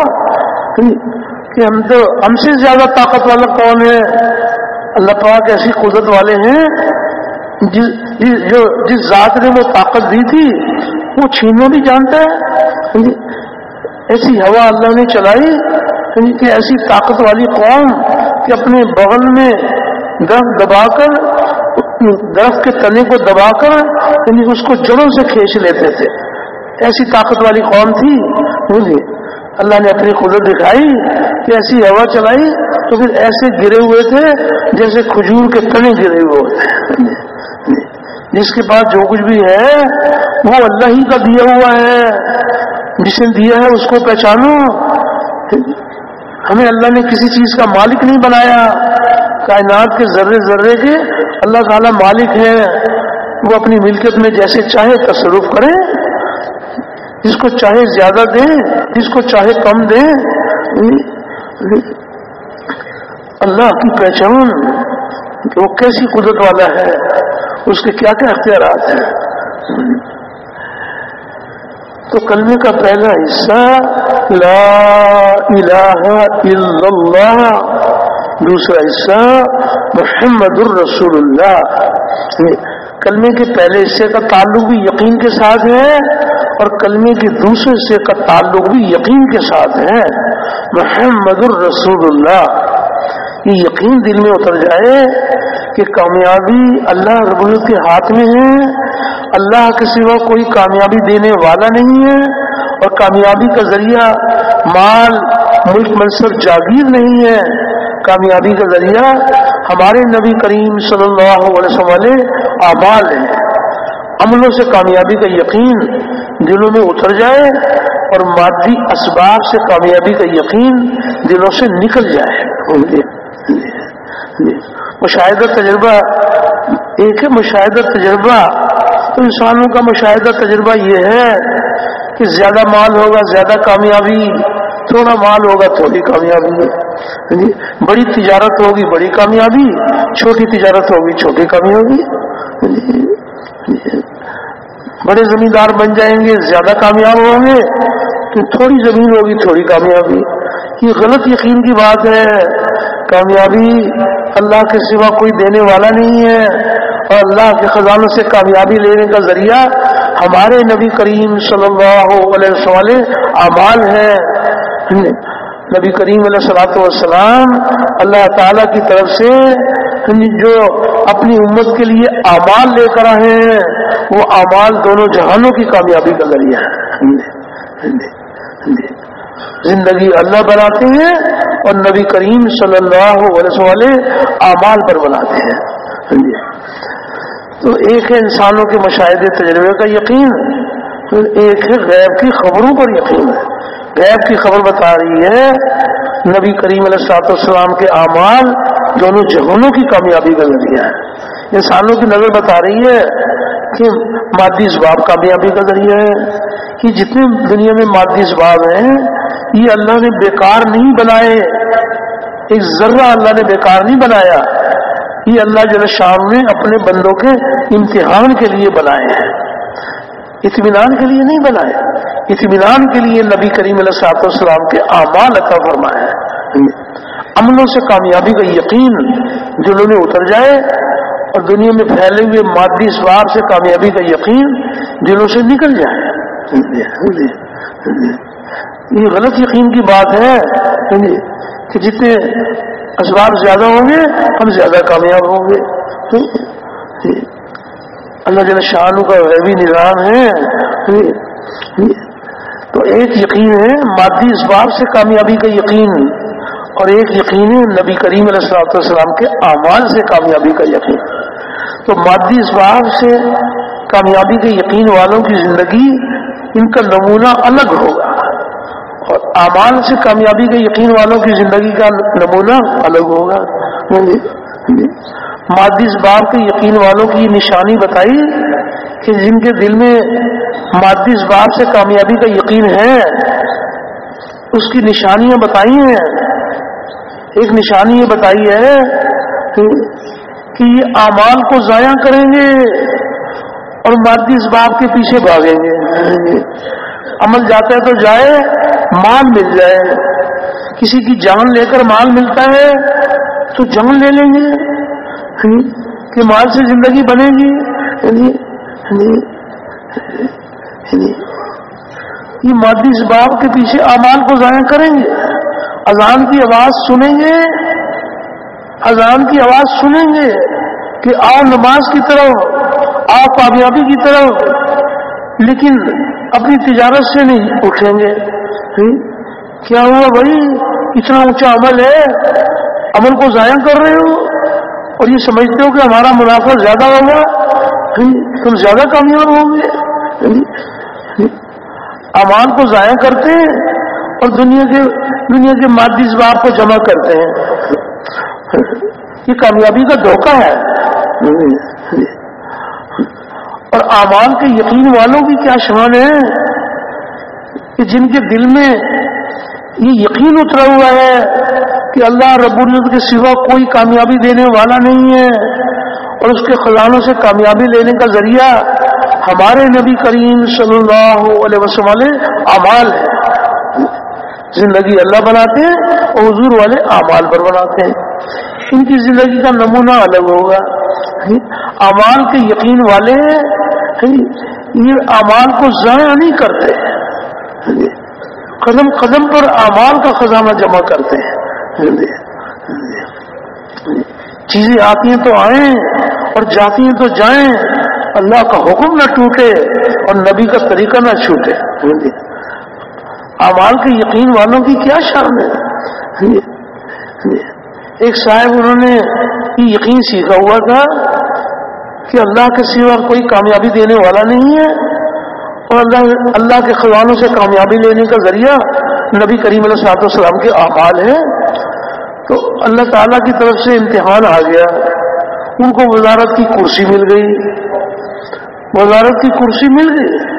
A: کہ ہم تو ہم سے زیادہ طاقت والا کون ہے اللہ پاک ایسی قدرت والے ہیں۔ جس جو جس ذات نے وہ طاقت دی تھی، وہ چھیننا بھی جانتا ہے۔ یعنی ایسی ہوا اللہ نے چلائی۔ یعنی کہ ایسی طاقت والی قوم کہ اپنے بغل میں دم دبا کر، درخت کے تنے کو دبا کر یعنی اس کو جڑوں سے کھینچ لیتے تھے۔ ایسی طاقت والی قوم تھی اللہ نے اپنی قدرت دکھائی کہ ایسی ہوا چلائی، تو پھر ایسے گرے ہوئے تھے جیسے کھجور کے تنے گرے ہوئے ہوتے جس کے پاس جو کچھ بھی ہے، وہ اللہ ہی کا دیا ہوا ہے۔ جس نے دیا ہے، اس کو پہچانو۔ ہمیں اللہ نے کسی چیز کا مالک نہیں بنایا۔ کائنات کے ذرے ذرے کے اللہ تعالی مالک ہے وہ اپنی ملکت میں جیسے چاہے تصرف کرے جس کو چاہے زیادہ دیں، جس کو چاہے کم دیں۔ اللہ کی پہچان، وہ کیسی قدرت والا ہے؟ اس کے کیا کیا اختیارات ہیں؟ تو کلمے کا پہلا حصہ، لا الہ الا اللہ۔ دوسرا حصہ، محمد الرسول اللہ۔ کلمے کے پہلے حصے کا تعلق بھی یقین کے ساتھ ہے اور کلمے کے دوسرے حصے کا تعلق بھی یقین کے ساتھ ہے۔ محمد الرسول اللہ یہ یقین دل میں اتر جائے کہ کامیابی اللہ رب کے ہاتھ میں ہے۔ اللہ کے سوا کوئی کامیابی دینے والا نہیں ہے اور کامیابی کا ذریعہ مال ملک منصب جاگیر نہیں ہے کامیابی کا ذریعہ ہمارے نبی کریم صلی اللہ علیہ وسلم والے اعمال ہیں عملوں سے کامیابی کا یقین دلوں میں اتر جائے اور مادی اسباب سے کامیابی کا یقین دلوں سے نکل جائے۔ مشاہدہ تجربہ، ایک ہے مشاہدہ تجربہ۔ تو انسانوں کا مشاہدہ تجربہ یہ ہے کہ زیادہ مال ہوگا، زیادہ کامیابی۔ تھوڑا مال ہوگا تھوڑی کامیابی ہاں جی، بڑی تجارت ہوگی بڑی کامیابی چھوٹی تجارت ہوگی چھوٹی کامیابی۔ ہاں جی، ہاں جی، بڑے زمیندار بن جائیں گے زیادہ کامیاب ہوں گے۔ تو تھوڑی زمین ہوگی تھوڑی کامیابی۔ یہ غلط یقین کی بات ہے۔ کامیابی اللہ کے سوا کوئی دینے والا نہیں ہے۔ اور اللہ کے خزانوں سے کامیابی لینے کا ذریعہ ہمارے نبی کریم صلی اللہ علیہ وسلم اعمال ہے نبی کریم علیہ صلاحت والسلام اللہ تعالی کی طرف سے جو اپنی امت کے لیے اعمال لے کر آئے ہیں، وہ اعمال دونوں جہانوں کی کامیابی کا ذریعہ ہے زندگی اللہ بناتے ہیں اور نبی کریم صلی اللہ علیہ وسلم اعمال پر بناتے ہیں۔ تو ایک ہے انسانوں کے مشاہدے تجربے کا یقین ایک ہے غیب کی خبروں پر یقین۔ ہے غیب کی خبر بتا رہی ہے، نبی کریم علیہ السلاط والسلام کے اعمال دونوں جہنوں کی کامیابی کا ذریعہ ہے انسانوں کی نظر بتا رہی ہے کہ مادی اسباب کامیابی کا ذریعہ ہے، کہ جتنے دنیا میں مادی اسباب ہیں، یہ اللہ نے بیکار نہیں بنائے۔ ایک ذرہ اللہ نے بیکار نہیں بنایا۔ یہ اللہ جل شام نے اپنے بندوں کے امتحان کے لیے بنائے ہیں۔ اطمینان کے لیے نہیں بنائے۔ اطمینان کے لیے نبی کریم علیہ صاحب السلام کے اعمال عطا فرمایا ہے امنوں سے کامیابی کا یقین دلوں میں اتر جائے اور دنیا میں پھیلے ہوئے مادی اسواب سے کامیابی کا یقین دلوں سے نکل جائے۔ یہ غلط یقین کی بات ہے کہ جتنے اسباب زیادہ ہوں گے، ہم زیادہ کامیاب ہوں گے۔ اللہ جل شاہ کا غیبی نظام ہے۔ تو ایک یقین ہے، مادی اسباب سے کامیابی کا یقین، اور ایک یقین ہے نبی کریم علیہ السلام السلام کے اعمال سے کامیابی کا یقین۔ تو مادی اسباب سے کامیابی کے یقین والوں کی زندگی ان کا نمونہ الگ ہوگا۔ اور اعمال سے کامیابی کے یقین والوں کی زندگی کا نمونہ الگ ہوگا۔ مادی اسباب کے یقین والوں کی نشانی بتائی کہ جن کے دل میں مادی اسباب سے کامیابی کا یقین ہے، اس کی نشانیاں بتائی ہیں۔ ایک نشانی یہ بتائی ہے کہ یہ اعمال کو ضائع کریں گے اور مادی اسباب کے پیچھے بھاگیں گے۔ عمل جاتا ہے تو جائے، مال مل جائے۔ کسی کی جان لے کر مال ملتا ہے تو جان لے لیں گے۔ کہ مال سے زندگی بنے گی؟ یعنی، یعنی، یعنی، یہ مادی اسباب کے پیچھے امال کو ضائع کریں گے؟ اذان کی آواز سنیں گے؟ اذان کی آواز سنیں گے کہ آؤ نماز کی طرف، آؤ کامیابی کی طرف، لیکن اپنی تجارت سے نہیں اٹھیں گے؟ کیا ہوا بھائی؟ اتنا اونچا عمل ہے؟ عمل کو ضائع کر رہے ہو؟ اور یہ سمجھتے ہو کہ ہمارا منافع زیادہ ہوگا؟ تم زیادہ کامیاب ہوں گے یعنی امان کو ضائع کرتے ہیں اور دنیا کے دنیا کے مادی اسباب کو جمع کرتے ہیں۔ یہ کامیابی کا دھوکہ ہے۔ اور امان کے یقین والوں کی کیا شان ہے؟ کہ جن کے دل میں یہ یقین اترا ہوا ہے۔ کہ اللہ رب العزت کے سوا کوئی کامیابی دینے والا نہیں ہے اور اس کے خزانوں سے کامیابی لینے کا ذریعہ ہمارے نبی کریم صلی اللہ علیہ وسلم والے اعمال ہے زندگی اللہ بناتے ہیں اور حضور والے اعمال پر بناتے ہیں۔ ان کی زندگی کا نمونہ الگ ہوگا۔ اعمال کے یقین والے یہ اعمال کو ضائع نہیں کرتے۔ قدم قدم پر اعمال کا خزانہ جمع کرتے ہیں۔ چیزیں آتی ہیں تو آئیں اور جاتی ہیں تو جائیں۔ اللہ کا حکم نہ ٹوٹے اور نبی کا طریقہ نہ چھوٹے۔ اعمال کے یقین والوں کی کیا شان ہے؟ ایک صاحب انہوں نے یہ یقین سیکھا ہوا تھا کہ اللہ کے سوا کوئی کامیابی دینے والا نہیں ہے اور اللہ اللہ کے خزانوں سے کامیابی لینے کا ذریعہ نبی کریم علیہ صلاحت السلام کے اعمال ہیں۔ تو اللہ تعالیٰ کی طرف سے امتحان آ گیا۔ ان کو وزارت کی کرسی مل گئی۔ وزارت کی کرسی مل گئی۔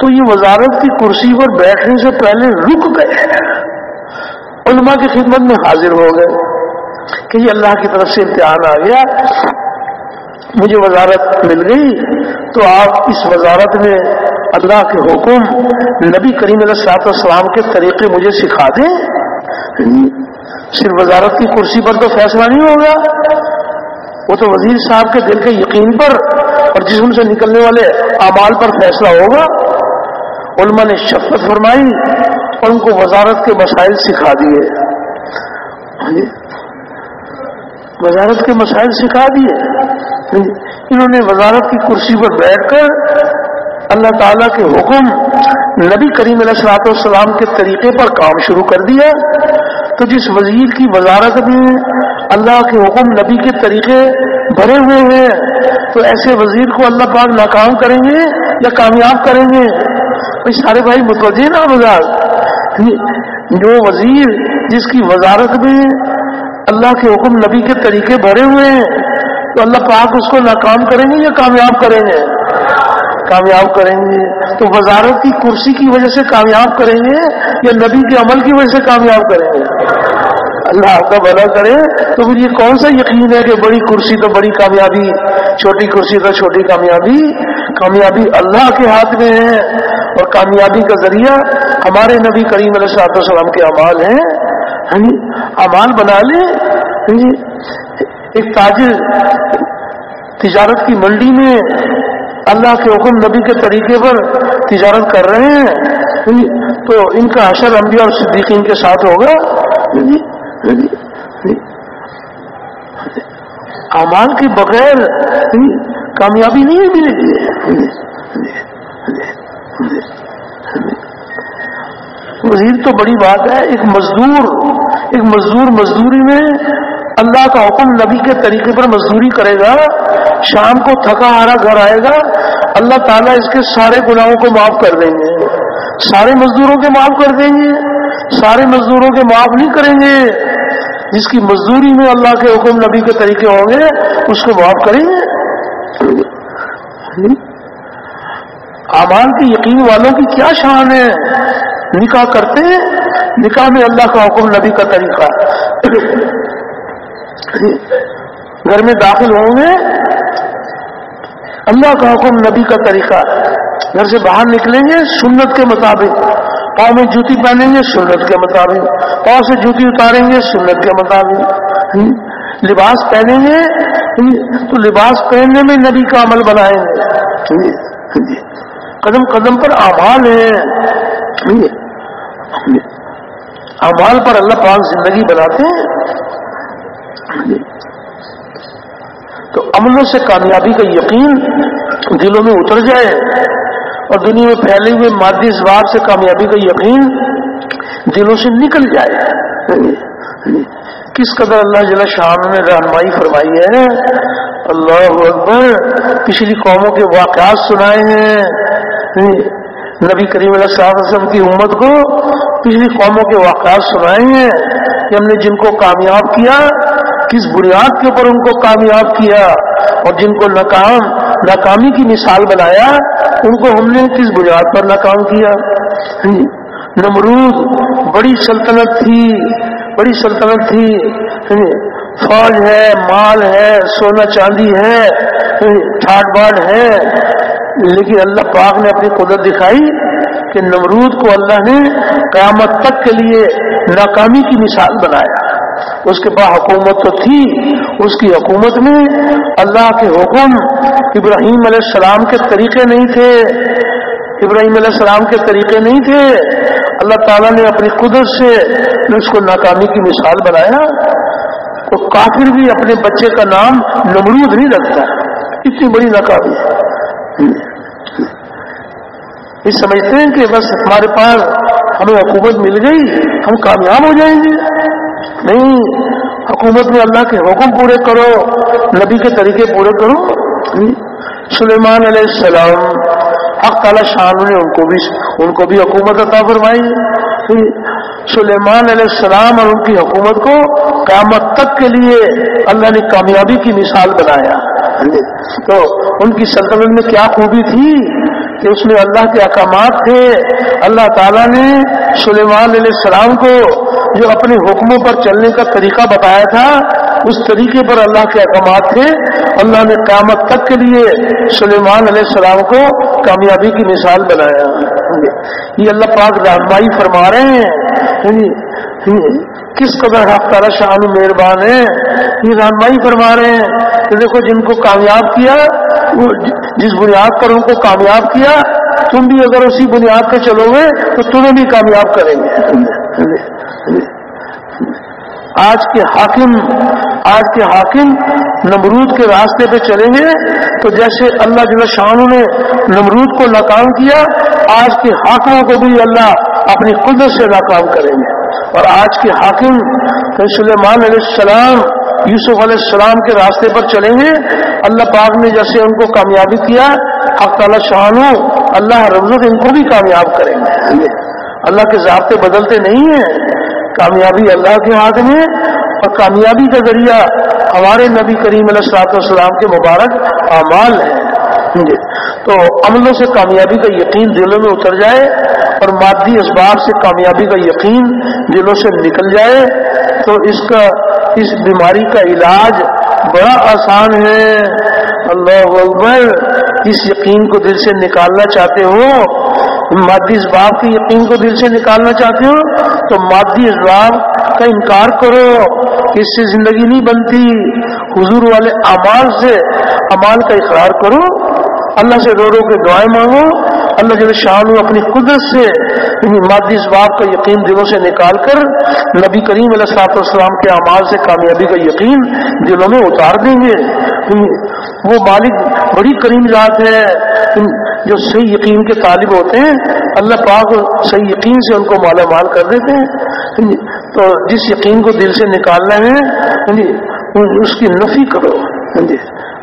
A: تو یہ وزارت کی کرسی پر بیٹھنے سے پہلے رک گئے۔ علماء کی خدمت میں حاضر ہو گئے کہ یہ اللہ کی طرف سے امتحان آ گیا۔ مجھے وزارت مل گئی تو آپ اس وزارت میں اللہ کے حکم نبی کریم علیہ السلام کے طریقے مجھے سکھا دیں؟ صرف وزارت کی کرسی پر تو فیصلہ نہیں ہوگا۔ وہ تو وزیر صاحب کے دل کے یقین پر اور جسم سے نکلنے والے اعمال پر فیصلہ ہوگا۔ علماء نے شفت فرمائی اور ان کو وزارت کے مسائل سکھا دیے۔ ہاں جی۔ وزارت کے مسائل سکھا دیے۔ انہوں نے وزارت کی کرسی پر بیٹھ کر اللہ تعالیٰ کے حکم نبی کریم علیہ السلاط والسلام کے طریقے پر کام شروع کر دیا۔ تو جس وزیر کی وزارت میں اللہ کے حکم نبی کے طریقے بھرے ہوئے ہیں، تو ایسے وزیر کو اللہ پاک ناکام کریں گے یا کامیاب کریں گے؟ بھائی سارے بھائی، متوجہ نا مزاج جو وزیر جس کی وزارت میں اللہ کے حکم نبی کے طریقے بھرے ہوئے ہیں تو اللہ پاک اس کو ناکام کریں گے یا کامیاب کریں گے؟ کامیاب کریں گے۔ تو وزارت کی کرسی کی وجہ سے کامیاب کریں گے یا نبی کے عمل کی وجہ سے کامیاب کریں گے؟ اللہ آپ کا بھلا کرے۔ تو پھر یہ کون سا یقین ہے کہ بڑی کرسی تو بڑی کامیابی، چھوٹی کرسی تو چھوٹی کامیابی۔ کامیابی اللہ کے ہاتھ میں ہے اور کامیابی کا ذریعہ ہمارے نبی کریم علیہ صلاحت السلام کے اعمال ہیں۔ یعنی امال بنا لے۔ یعنی ایک تاجر تجارت کی منڈی میں اللہ کے حکم نبی کے طریقے پر تجارت کر رہے ہیں۔ یعنی تو ان کا اشر انبیاء اور صدیقین کے ساتھ ہوگا؟ یعنی- یعنی- امان کے بغیر کامیابی نہیں ملے گی وزیر تو بڑی بات ہے، ایک مزدور ایک مزدور مزدوری میں اللہ کا حکم نبی کے طریقے پر مزدوری کرے گا، شام کو تھکا ہارا گھر آئے گا، اللہ تعالیٰ اس کے سارے گناہوں کو معاف کر دیں گے۔ سارے مزدوروں کے معاف کر دیں گے۔ سارے مزدوروں کے معاف نہیں کریں گے۔ جس کی مزدوری میں اللہ کے حکم نبی کے طریقے ہوں گے، اس کو معاف کریں گے۔ امان کے یقین والوں کی کیا شان ہے؟ نکاح کرتے ہیں، نکاح میں اللہ کا حکم نبی کا طریقہ۔ گھر میں داخل ہوں گے۔ اللہ کا حکم نبی کا طریقہ۔ گھر سے باہر نکلیں گے سنت کے مطابق۔ پاؤں میں جوتی پہنیں گے سنت کے مطابق۔ پاؤں سے جوتی اتاریں گے سنت کے مطابق۔ لباس پہنیں گے۔ تو لباس پہننے میں نبی کا عمل بنائیں گے۔ قدم قدم پر آمال ہے آمال پر اللہ پاک زندگی بناتے ہیں۔ تو عملوں سے کامیابی کا یقین دلوں میں اتر جائے اور دنیا میں پھیلے ہوئے مادی اسباب سے کامیابی کا یقین دلوں سے نکل جائے۔ کس قدر اللہ جل شاہ نے رہنمائی فرمائی ہے۔ اللہ اکبر۔ پچھلی قوموں کے واقعات سنائے ہیں۔ نبی کریم علیہ صاحب وسلم کی امت کو پچھلی قوموں کے واقعات سنائے ہیں۔ کہ ہم نے جن کو کامیاب کیا کس بنیاد کے اوپر ان کو کامیاب کیا اور جن کو ناکام ناکامی کی مثال بنایا، ان کو ہم نے کس بنیاد پر ناکام کیا؟ جی، نمرود بڑی سلطنت تھی، بڑی سلطنت تھی۔ جی، فوج ہے، مال ہے، سونا چاندی ہے جی، ٹھاٹ باٹ ہے۔ لیکن اللہ پاک نے اپنی قدرت دکھائی کہ نمرود کو اللہ نے قیامت تک کے لیے ناکامی کی مثال بنایا۔ اس کے بعد حکومت تو تھی، اس کی حکومت میں اللہ کے حکم ابراہیم علیہ السلام کے طریقے نہیں تھے۔ ابراہیم علیہ السلام کے طریقے نہیں تھے۔ اللہ تعالیٰ نے اپنی قدرت سے اس کو ناکامی کی مثال بنایا۔ تو کافر بھی اپنے بچے کا نام نمرود نہیں رکھتا۔ اتنی بڑی ناکامی۔ یہ سمجھتے ہیں کہ بس ہمارے پاس ہمیں حکومت مل گئی، ہم کامیاب ہو جائیں گے۔ نہیں، حکومت میں اللہ کے حکم پورے کرو، نبی کے طریقے پورے کرو۔ سلیمان علیہ السلام حق تعالی شان نے ان کو بھی، ان کو بھی حکومت عطا فرمائی۔ سلیمان علیہ السلام اور ان کی حکومت کو قیامت تک کے لیے اللہ نے کامیابی کی مثال بنایا۔ تو ان کی سلطنت میں کیا خوبی تھی؟ کہ اس میں اللہ کے احکامات تھے۔ اللہ تعالیٰ نے سلیمان علیہ السلام کو جو اپنے حکموں پر چلنے کا طریقہ بتایا تھا، اس طریقے پر اللہ کے احکامات تھے۔ اللہ نے قیامت تک کے لیے سلیمان علیہ السلام کو کامیابی کی مثال بنایا۔ یہ اللہ پاک رہنمائی فرما رہے ہیں۔ یعنی، یعنی کس قدر تعالیٰ شاہ مہربان ہے۔ یہ رہنمائی فرما رہے ہیں کہ دیکھو جن کو کامیاب کیا جس بنیاد پر ان کو کامیاب کیا، تم بھی اگر اسی بنیاد پہ چلو گے تو تمہیں بھی کامیاب کریں گے۔ آج کے حاکم آج کے حاکم نمرود کے راستے پہ چلیں گے تو جیسے اللہ جل شاہ نے نمرود کو ناکام کیا، آج کے حاکموں کو بھی اللہ اپنی قدرت سے ناکام کریں گے۔ اور آج کے حاکم سلیمان علیہ السلام، یوسف علیہ السلام کے راستے پر چلیں گے۔ اللہ پاک نے جیسے ان کو کامیابی کیا، حق تعالیٰ شاہ اللہ رمض ان کو بھی کامیاب کریں گے۔ اللہ کے ضابطے بدلتے نہیں ہیں۔ کامیابی اللہ کے ہاتھ میں اور کامیابی کا ذریعہ ہمارے نبی کریم علیہ السلاط والسلام کے مبارک اعمال ہیں۔ جی۔ تو عملوں سے کامیابی کا یقین دلوں میں اتر جائے اور مادی اسباب سے کامیابی کا یقین دلوں سے نکل جائے تو اس کا، اس بیماری کا علاج بڑا آسان ہے۔ اللہ اکبر، اس یقین کو دل سے نکالنا چاہتے ہو مادی اسباب کے یقین کو دل سے نکالنا چاہتے ہو تو مادی اسباب کا انکار کرو، اس سے زندگی نہیں بنتی۔ حضور والے امال سے امال کا اقرار کرو۔ اللہ سے رو رو کے دعائیں مانگو۔ اللہ جل شاہ اپنی قدرت سے یعنی مادی اسباب کا یقین دلوں سے نکال کر نبی کریم علیہ السلاط والسلام کے اعمال سے کامیابی کا یقین دلوں میں اتار دیں گے۔ یعنی وہ مالک بڑی کریم ذات ہے۔ جو صحیح یقین کے طالب ہوتے ہیں، اللہ پاک صحیح یقین سے ان کو مالا مال کر دیتے ہیں۔ یعنی تو جس یقین کو دل سے نکالنا ہے یعنی اس کی نفی کرو۔ یعنی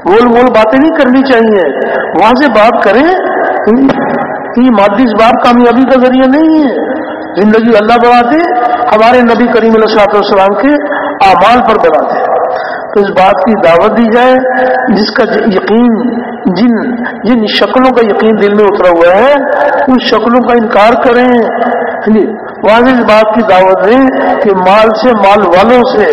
A: بول بول باتیں نہیں کرنی چاہیے۔ وہاں سے بات کریں۔ یہ مادی بات کامیابی کا ذریعہ نہیں ہے۔ زندگی اللہ بڑھاتے، ہمارے نبی کریم علیہ السلام کے اعمال پر بڑھاتے۔ تو اس بات کی دعوت دی جائے جس کا یقین جن جن شکلوں کا یقین دل میں اترا ہوا ہے، ان شکلوں کا انکار کریں۔ یعنی واضح اس بات کی دعوت دیں کہ مال سے مال والوں سے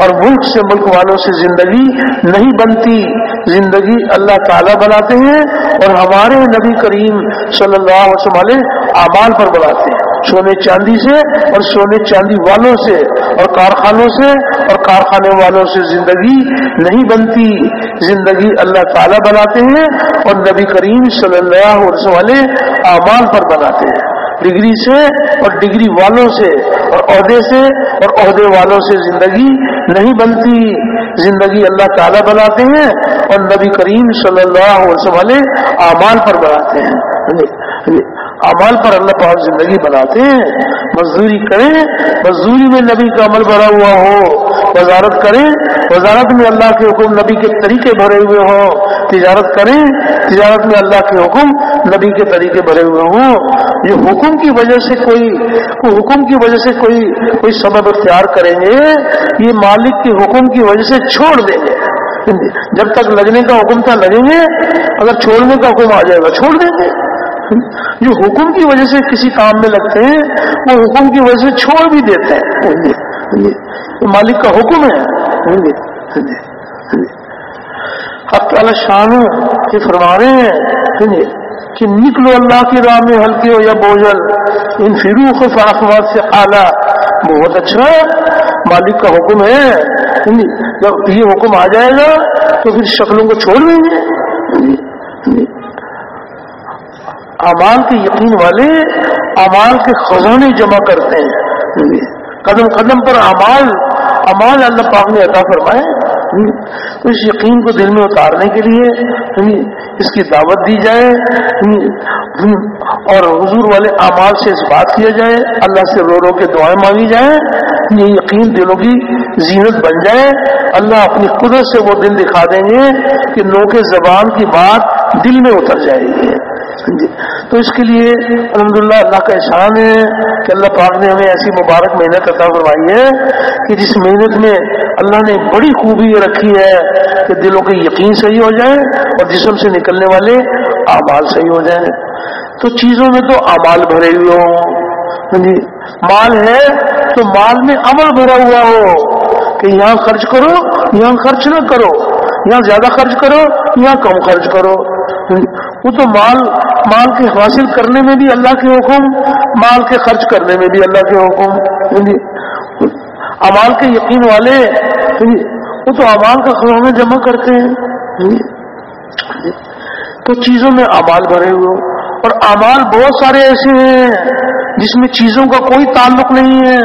A: اور ملک سے ملک والوں سے زندگی نہیں بنتی۔ زندگی اللہ تعالیٰ بناتے ہیں اور ہمارے نبی کریم صلی اللہ علیہ وسلم اعمال پر بناتے ہیں۔ سونے چاندی سے اور سونے چاندی والوں سے اور کارخانوں سے اور کارخانے والوں سے زندگی نہیں بنتی۔ زندگی اللہ تعالیٰ بناتے ہیں اور نبی کریم صلی اللہ علیہ وسلم اعمال پر بناتے ہیں۔ ڈگری سے اور ڈگری والوں سے اور عہدے سے اور عہدے والوں سے زندگی نہیں بنتی۔ زندگی اللہ تعالیٰ بناتے ہیں اور نبی کریم صلی اللہ علیہ وسلم والے اعمال پر بناتے ہیں۔ ہاں جی، ہاں جی۔ اعمال پر اللہ پاک زندگی بناتے ہیں، مزدوری کریں، مزدوری میں نبی کا عمل بھرا ہوا ہو، وزارت کریں، وزارت میں اللہ کے حکم نبی کے طریقے بھرے ہوئے ہوں، تجارت کریں، تجارت میں اللہ کے حکم نبی کے طریقے بھرے ہوئے ہوں۔ یہ حکم کی وجہ سے کوئی، حکم کی وجہ سے کوئی کوئی سبب اختیار کریں گے، یہ مالک کے حکم کی وجہ سے چھوڑ دیں گے۔ جب تک لگنے کا حکم تھا لگیں گے، اگر چھوڑنے کا حکم آ جائے گا، چھوڑ دیں گے۔ جو حکم کی وجہ سے کسی کام میں لگتے ہیں، وہ حکم کی وجہ سے چھوڑ بھی دیتے ہیں۔ یہ مالک کا حکم ہے۔ ہاں جی، ہاں جی۔ حق اللہ شان یہ فرما رہے ہیں ہاں جی، کہ نکلو اللہ کی راہ میں ہلکے ہو یا بوجھل، ان فروخ فراخبات سے اعلیٰ۔ بہت اچھا ہے، مالک کا حکم ہے۔ جب یہ حکم آ جائے گا، تو پھر شکلوں کو چھوڑ دیں گے۔ امال کے یقین والے امال کے خزانے جمع کرتے ہیں۔ قدم قدم پر امال امال اللہ پاک نے عطا فرمائے۔ تو اس یقین کو دل میں اتارنے کے لیے اس کی دعوت دی جائے۔ اور حضور والے اعمال سے اس بات کیا جائے، اللہ سے رو رو کے دعائیں مانگی جائیں۔ یہ یقین دلوں کی زینت بن جائے۔ اللہ اپنی قدرت سے وہ دل دکھا دیں گے کہ نو کے زبان کی بات دل میں اتر جائے گی۔ جی۔ تو اس کے لیے الحمدللہ اللہ کا احسان ہے کہ اللہ پاک نے ہمیں ایسی مبارک محنت عطا کروائی ہے کہ جس محنت میں اللہ نے بڑی خوبی یہ رکھی ہے کہ دلوں کے یقین صحیح ہو جائے اور جسم سے نکلنے والے اعمال صحیح ہو جائیں۔ تو چیزوں میں تو اعمال بھرے ہوئے ہوں۔ ہاں جی مال ہے تو مال میں عمل بھرا ہوا ہو کہ یہاں خرچ کرو، یہاں خرچ نہ کرو، یہاں زیادہ خرچ کرو، یہاں کم خرچ کرو۔ وہ تو مال مال کے حاصل کرنے میں بھی اللہ کے حکم، مال کے خرچ کرنے میں بھی اللہ کے حکم۔ یعنی امال کے یقین والے یعنی وہ تو امال کا خزانہ جمع کرتے ہیں۔ یعنی تو چیزوں میں امال بھرے ہوئے۔ اور امال بہت سارے ایسے ہیں جس میں چیزوں کا کوئی تعلق نہیں ہے۔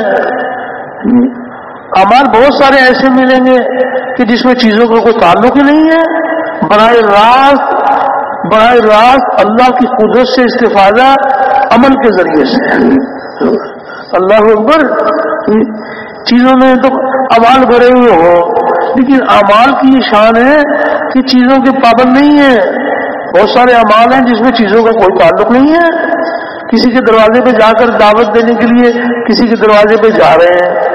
A: امال بہت سارے ایسے ملیں گے کہ جس میں چیزوں کا کوئی تعلق ہی نہیں ہے۔ براہ راست براہ راست اللہ کی قدرت سے استفادہ عمل کے ذریعے سے۔ اللہ اکبر، چیزوں میں تو امال بھرے ہوئے ہو، لیکن امال کی یہ شان ہے کہ چیزوں کے پابند نہیں ہے بہت سارے امال ہیں جس میں چیزوں کا کوئی تعلق نہیں ہے۔ کسی کے دروازے پہ جا کر دعوت دینے کے لیے کسی کے دروازے پہ جا رہے ہیں۔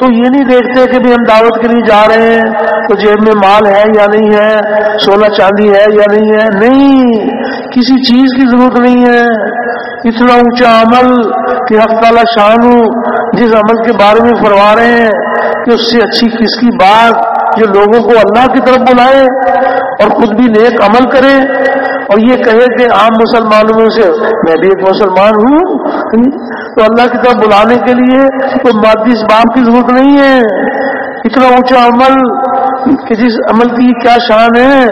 A: تو یہ نہیں دیکھتے کہ بھی ہم دعوت کے لیے جا رہے ہیں، تو جیب میں مال ہے یا نہیں ہے، سونا چاندی ہے یا نہیں ہے؟ نہیں، کسی چیز کی ضرورت نہیں ہے۔ اتنا اونچا عمل کہ حق تعالی شان جس عمل کے بارے میں فرما رہے ہیں کہ اس سے اچھی کس کی بات جو لوگوں کو اللہ کی طرف بلائے اور خود بھی نیک عمل کرے۔ اور یہ کہے کہ عام مسلمانوں میں سے میں بھی ایک مسلمان ہوں۔ تو اللہ کی طرف بلانے کے لیے کوئی مادی اسباب کی ضرورت نہیں ہے۔ اتنا اونچا عمل کہ جس عمل کی کیا شان ہے؟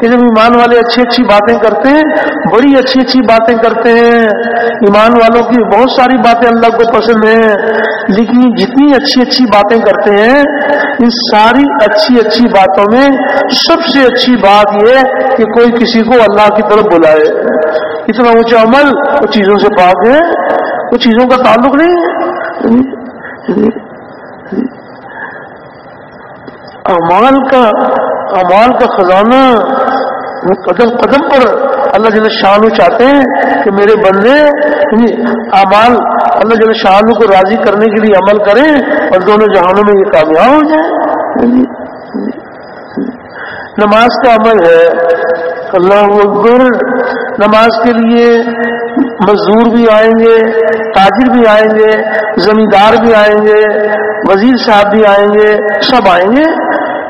A: کہ جب ایمان والے اچھی اچھی باتیں کرتے ہیں، بڑی اچھی اچھی باتیں کرتے ہیں۔ ایمان والوں کی بہت ساری باتیں اللہ کو پسند ہیں، لیکن جتنی اچھی اچھی باتیں کرتے ہیں، ان ساری اچھی اچھی باتوں میں سب سے اچھی بات یہ کہ کوئی کسی کو اللہ کی طرف بلائے۔ اتنا اونچا عمل وہ چیزوں سے پاک ہے، وہ چیزوں کا تعلق نہیں ہے۔ امال کا امال کا خزانہ قدم قدم پر اللہ جل شاہ چاہتے ہیں کہ میرے بندے یعنی امال اللہ جل شاہ کو راضی کرنے کے لیے عمل کریں اور دونوں جہانوں میں یہ کامیاب ہو جائیں۔ نماز کا عمل ہے۔ اللہ اکبر۔ نماز کے لیے مزدور بھی آئیں گے، تاجر بھی آئیں گے، زمیندار بھی آئیں گے، وزیر صاحب بھی آئیں گے، سب آئیں گے۔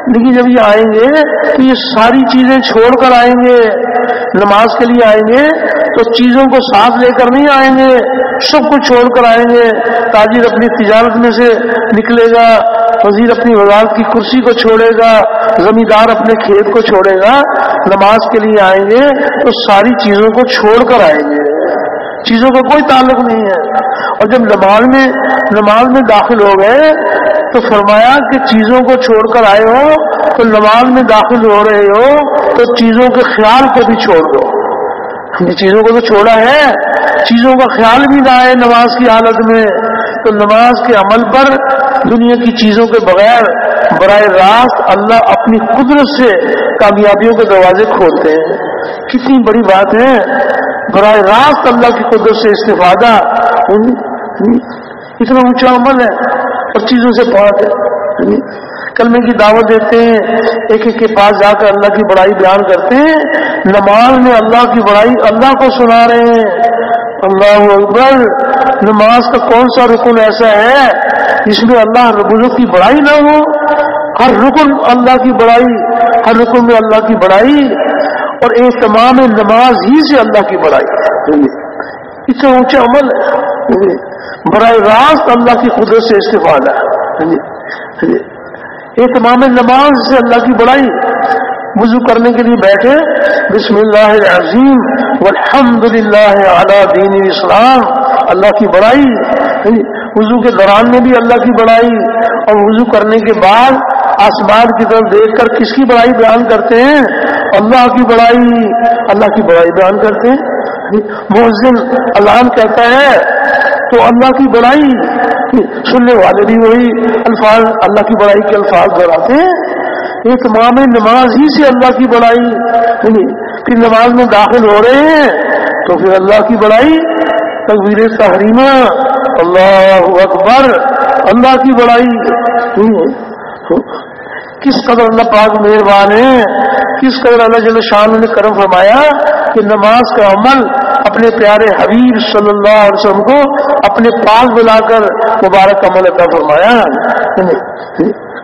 A: لیکن جب یہ آئیں گے تو یہ ساری چیزیں چھوڑ کر آئیں گے، نماز کے لیے آئیں گے، تو چیزوں کو ساتھ لے کر نہیں آئیں گے، سب کو چھوڑ کر آئیں گے۔ تاجر اپنی تجارت میں سے نکلے گا، وزیر اپنی وزارت کی کرسی کو چھوڑے گا، زمیندار اپنے کھیت کو چھوڑے گا، نماز کے لیے آئیں گے، تو ساری چیزوں کو چھوڑ کر آئیں گے۔ چیزوں کا کوئی تعلق نہیں ہے۔ اور جب نماز میں نماز میں داخل ہو گئے تو فرمایا کہ چیزوں کو چھوڑ کر آئے ہو، تو نماز میں داخل ہو رہے ہو، تو چیزوں کے خیال کو بھی چھوڑ دو۔ چیزوں کو تو چھوڑا ہے، چیزوں کا خیال بھی نہ آئے نماز کی حالت میں، تو نماز کے عمل پر، دنیا کی چیزوں کے بغیر براہ راست اللہ اپنی قدرت سے کامیابیوں کے دروازے کھولتے ہیں۔ کتنی بڑی بات ہے۔ براہ راست اللہ کی قدرت سے استفادہ اتنا اونچا عمل ہے۔ اور چیزوں سے بہت ہے۔ کلمے کی دعوت دیتے ہیں، ایک ایک کے پاس جا کر اللہ کی بڑائی بیان کرتے ہیں۔ نماز میں اللہ کی بڑائی اللہ کو سنا رہے ہیں۔ اللہ اکبر، نماز کا کون سا رکن ایسا ہے جس میں اللہ ربو کی بڑائی نہ ہو؟ ہر رکن اللہ کی بڑائی، ہر رکن میں اللہ کی بڑائی اور ایک تمام نماز ہی سے اللہ کی بڑائی۔ اتنا اونچا عمل ہے۔ یعنی براہ راست اللہ کی قدرت سے استفادہ ہے۔ یعنی، یعنی اہتمام نماز سے اللہ کی بڑائی وضو کرنے کے لیے بیٹھے۔ بسم اللہ العظیم۔ والحمد للہ دین اسلام اللہ کی بڑائی وضو کے دوران میں بھی اللہ کی بڑائی اور وضو کرنے کے بعد آسمان کی طرف دیکھ کر کس کی بڑائی بیان کرتے ہیں؟ اللہ کی بڑائی، اللہ کی بڑائی بیان کرتے ہیں۔ محسن اللہ کہتا ہے تو اللہ کی بڑائی سننے والے بھی وہی الفاظ اللہ کی بڑائی کے الفاظ دہراتے ہیں۔ ایک مام نماز ہی سے اللہ کی بڑائی یعنی پھر نماز میں داخل ہو رہے ہیں تو پھر اللہ کی بڑائی تقبیر تحریمہ، اللہ اکبر، اللہ کی بڑائی یعنی کس قدر اللہ پاک مہربان ہے، کس قدر اللہ جل شان نے کرم فرمایا کہ نماز کا عمل اپنے پیارے حبیب صلی اللہ علیہ وسلم کو اپنے پاس بلا کر مبارک عمل کا فرمایا۔ یعنی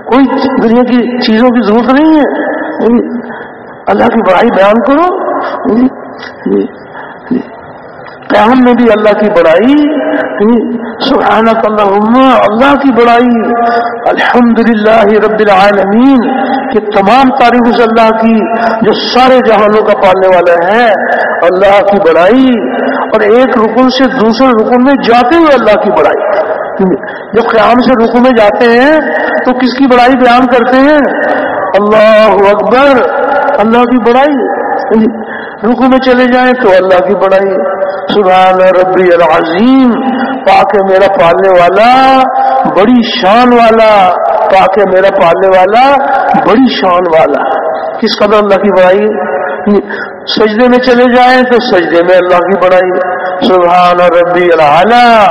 A: کوئی دنیا کی چیزوں کی ضرورت نہیں ہے۔ یعنی اللہ کی بڑائی بیان کرو۔ یعنی قیام میں بھی اللہ کی بڑائی سبحانک اللہم، اللہ کی بڑائی، الحمدللہ رب العالمین، کہ تمام تاریخ اس اللہ کی، جو سارے جہانوں کا پالنے والا ہے، اللہ کی بڑائی، اور ایک رکن سے دوسرے رکن میں جاتے ہوئے اللہ کی بڑائی۔ جب قیام سے رکن میں جاتے ہیں، تو کس کی بڑائی بیان کرتے ہیں؟ اللہ اکبر، اللہ کی بڑائی۔ رکو میں چلے جائیں تو اللہ کی بڑائی، سبحان ربی العظیم، پاک میرا پالنے والا، بڑی شان والا، پاک میرا پالنے والا، بڑی شان والا۔ کس قدر اللہ کی بڑائی؟ سجدے میں چلے جائیں تو سجدے میں اللہ کی بڑائی۔ سبحان ربی العلا،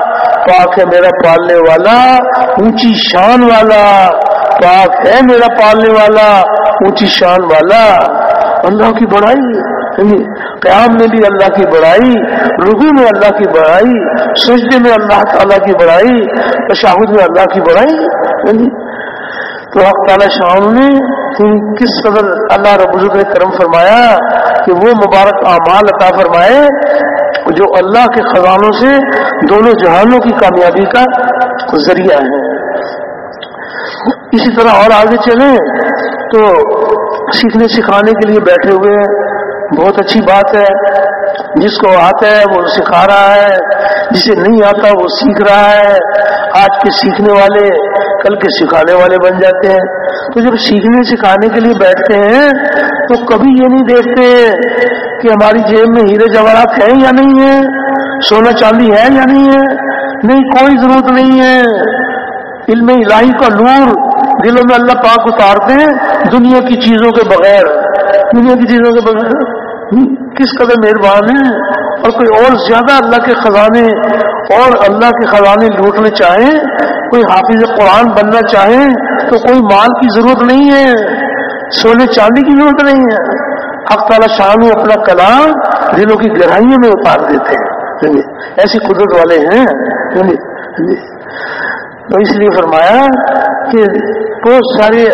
A: پاک ہے میرا پالنے والا، اونچی شان والا۔ پاک ہے میرا پالنے والا، اونچی شان والا۔ اللہ کی بڑائی۔ قیام میں بھی اللہ کی بڑائی رگو میں اللہ کی بڑائی، سجدے میں اللہ تعالیٰ کی بڑائی تشاہد میں اللہ کی بڑائی تو حق تعالیٰ شام نے کس قدر اللہ رب نے کرم فرمایا کہ وہ مبارک اعمال عطا فرمائے جو اللہ کے خزانوں سے دونوں جہانوں کی کامیابی کا ذریعہ ہے۔ اسی طرح اور آگے چلیں تو سیکھنے سکھانے کے لیے بیٹھے ہوئے ہیں۔ بہت اچھی بات ہے۔ جس کو آتا ہے وہ سکھا رہا ہے۔ جسے نہیں آتا وہ سیکھ رہا ہے۔ آج کے سیکھنے والے کل کے سکھانے والے بن جاتے ہیں۔ تو جب سیکھنے سکھانے کے لیے بیٹھتے ہیں تو کبھی یہ نہیں دیکھتے کہ ہماری جیب میں ہیرے جواہرات ہیں یا نہیں ہے سونا چاندی ہے یا نہیں ہے نہیں، کوئی ضرورت نہیں ہے۔ علم الہی کا نور دلوں میں اللہ پاک اتارتے ہیں دنیا کی چیزوں کے بغیر۔ دنیا کی چیزوں کے بغیر۔ کس قدر مہربان ہے اور کوئی اور زیادہ اللہ کے خزانے اور اللہ کے خزانے لوٹنے چاہیں؟ کوئی حافظ قرآن بننا چاہیں تو کوئی مال کی ضرورت نہیں ہے، سونے چاندی کی ضرورت نہیں ہے۔ حق تعالی شان اپنا کلام دلوں کی گہرائیوں میں اتار دیتے ہیں۔ ہاں جی، ایسی قدرت والے ہیں۔ ہاں جی، ہاں جی۔ تو اس لیے فرمایا کہ بہت سارے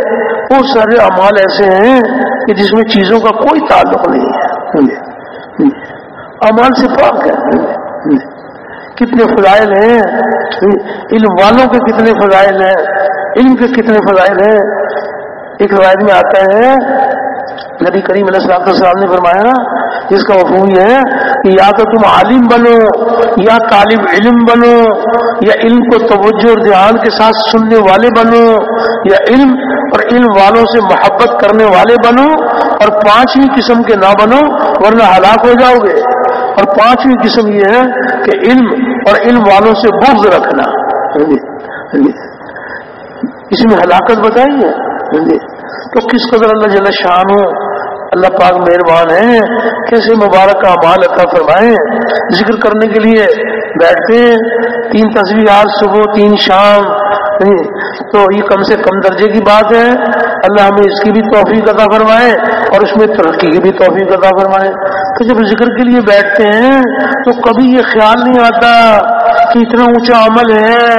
A: بہت سارے امال ایسے ہیں کہ جس میں چیزوں کا کوئی تعلق نہیں ہے۔ جی، جی۔ امان سے پاک ہے۔ جی، کتنے فضائل ہیں۔ علم والوں کے کتنے فضائل ہیں۔ علم کے کتنے فضائل ہیں۔ ایک روایت میں آتا ہے نبی کریم علیہ السلام السلام نے فرمایا جس کا مفہوم یہ ہے کہ یا تو تم عالم بنو، یا طالب علم بنو، یا علم کو توجہ اور دھیان کے ساتھ سننے والے بنو، یا علم اور علم والوں سے محبت کرنے والے بنو، اور پانچویں قسم کے نہ بنو، ورنہ ہلاک ہو جاؤ گے۔ اور پانچویں قسم یہ ہے کہ علم اور علم والوں سے بغض رکھنا۔ ہاں جی، ہاں جی۔ اس میں ہلاکت بتائیے تو کس قدر اللہ جل شان ہو اللہ پاک مہربان ہے کیسے مبارک کا مال عطا فرمائے۔ ذکر کرنے کے لیے بیٹھتے ہیں۔ تین تصویرات صبح، تین شام۔ تو یہ کم سے کم درجے کی بات ہے۔ اللہ ہمیں اس کی بھی توفیق عطا فرمائے اور اس میں ترقی کی بھی توفیق عطا فرمائے۔ تو جب ذکر کے لیے بیٹھتے ہیں تو کبھی یہ خیال نہیں آتا کہ اتنا اونچا عمل ہے۔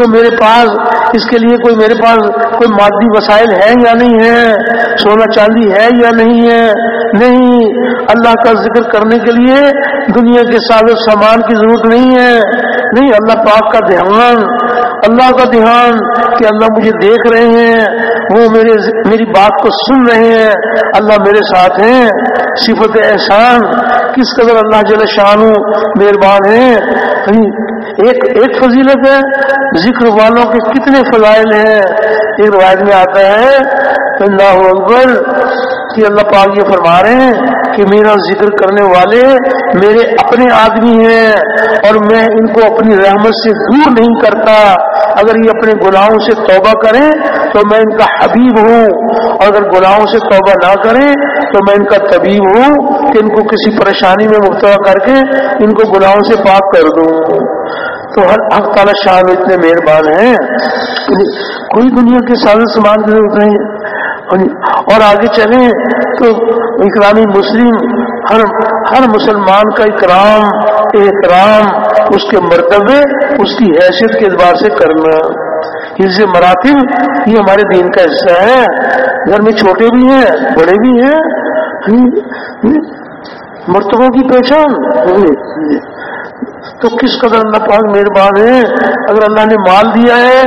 A: تو میرے پاس اس کے لیے کوئی میرے پاس کوئی مادی وسائل ہے یا نہیں ہے سونا چاندی ہے یا نہیں ہے؟ نہیں۔ اللہ کا ذکر کرنے کے لیے دنیا کے ساز سامان کی ضرورت نہیں ہے۔ نہیں، اللہ پاک کا دھیان۔ اللہ کا دھیان کہ اللہ مجھے دیکھ رہے ہیں، وہ میرے میری بات کو سن رہے ہیں۔ اللہ میرے ساتھ ہیں۔ صفت احسان، کس قدر اللہ جل شان مہربان ہے۔ یعنی ایک ایک فضیلت ہے، ذکر والوں کے کتنے فضائل ہیں۔ ایک روایت میں آتا ہے، اللہ اکبر کہ اللہ پاک یہ فرما رہے ہیں کہ میرا ذکر کرنے والے میرے اپنے آدمی ہیں اور میں ان کو اپنی رحمت سے دور نہیں کرتا۔ اگر یہ اپنے گناہوں سے توبہ کریں تو میں ان کا حبیب ہوں۔ اور اگر گناہوں سے توبہ نہ کریں تو میں ان کا طبیب ہوں کہ ان کو کسی پریشانی میں مبتلا کر کے ان کو گناہوں سے پاک کر دوں۔ تو ہر حق تعالیٰ شاہ اتنے مہربان ہیں۔ کوئی دنیا کے سازو سامان کی ضرورت نہیں ہاں، اور آگے چلیں تو اکرامی مسلم، ہر ہر مسلمان کا اکرام، احترام، اس کے مرتبے، اس کی حیثیت کے اعتبار سے کرنا۔ اس مراتب یہ ہمارے دین کا حصہ ہے۔ گھر میں چھوٹے بھی ہیں، بڑے بھی ہیں۔ مرتبوں کی پہچان۔ تو کس قدر اللہ پاک مہربان ہے اگر اللہ نے مال دیا ہے،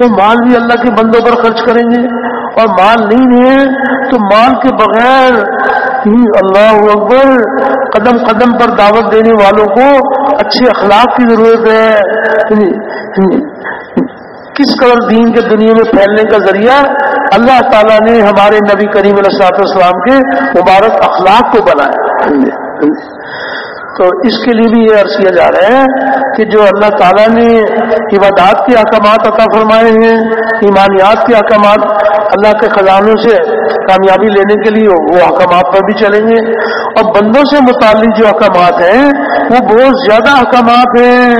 A: تو مال بھی اللہ کے بندوں پر خرچ کریں گے۔ اور مال نہیں ہے، تو مال کے بغیر ہی اللہ اکبر قدم قدم پر دعوت دینے والوں کو اچھے اخلاق کی ضرورت ہے۔ یعنی، یعنی، کس قدر دین کے دنیا میں پھیلنے کا ذریعہ اللہ تعالیٰ نے ہمارے نبی کریم علیہ السلام کے مبارک اخلاق کو بنایا۔ تو اس کے لیے بھی یہ عرض کیا جا رہا ہے کہ جو اللہ تعالیٰ نے عبادات کے احکامات عطا فرمائے ہیں، ایمانیات کے احکامات اللہ کے خزانوں سے کامیابی لینے کے لیے، وہ احکامات پر بھی چلیں گے۔ اور بندوں سے متعلق جو احکامات ہیں، وہ بہت زیادہ احکامات ہیں۔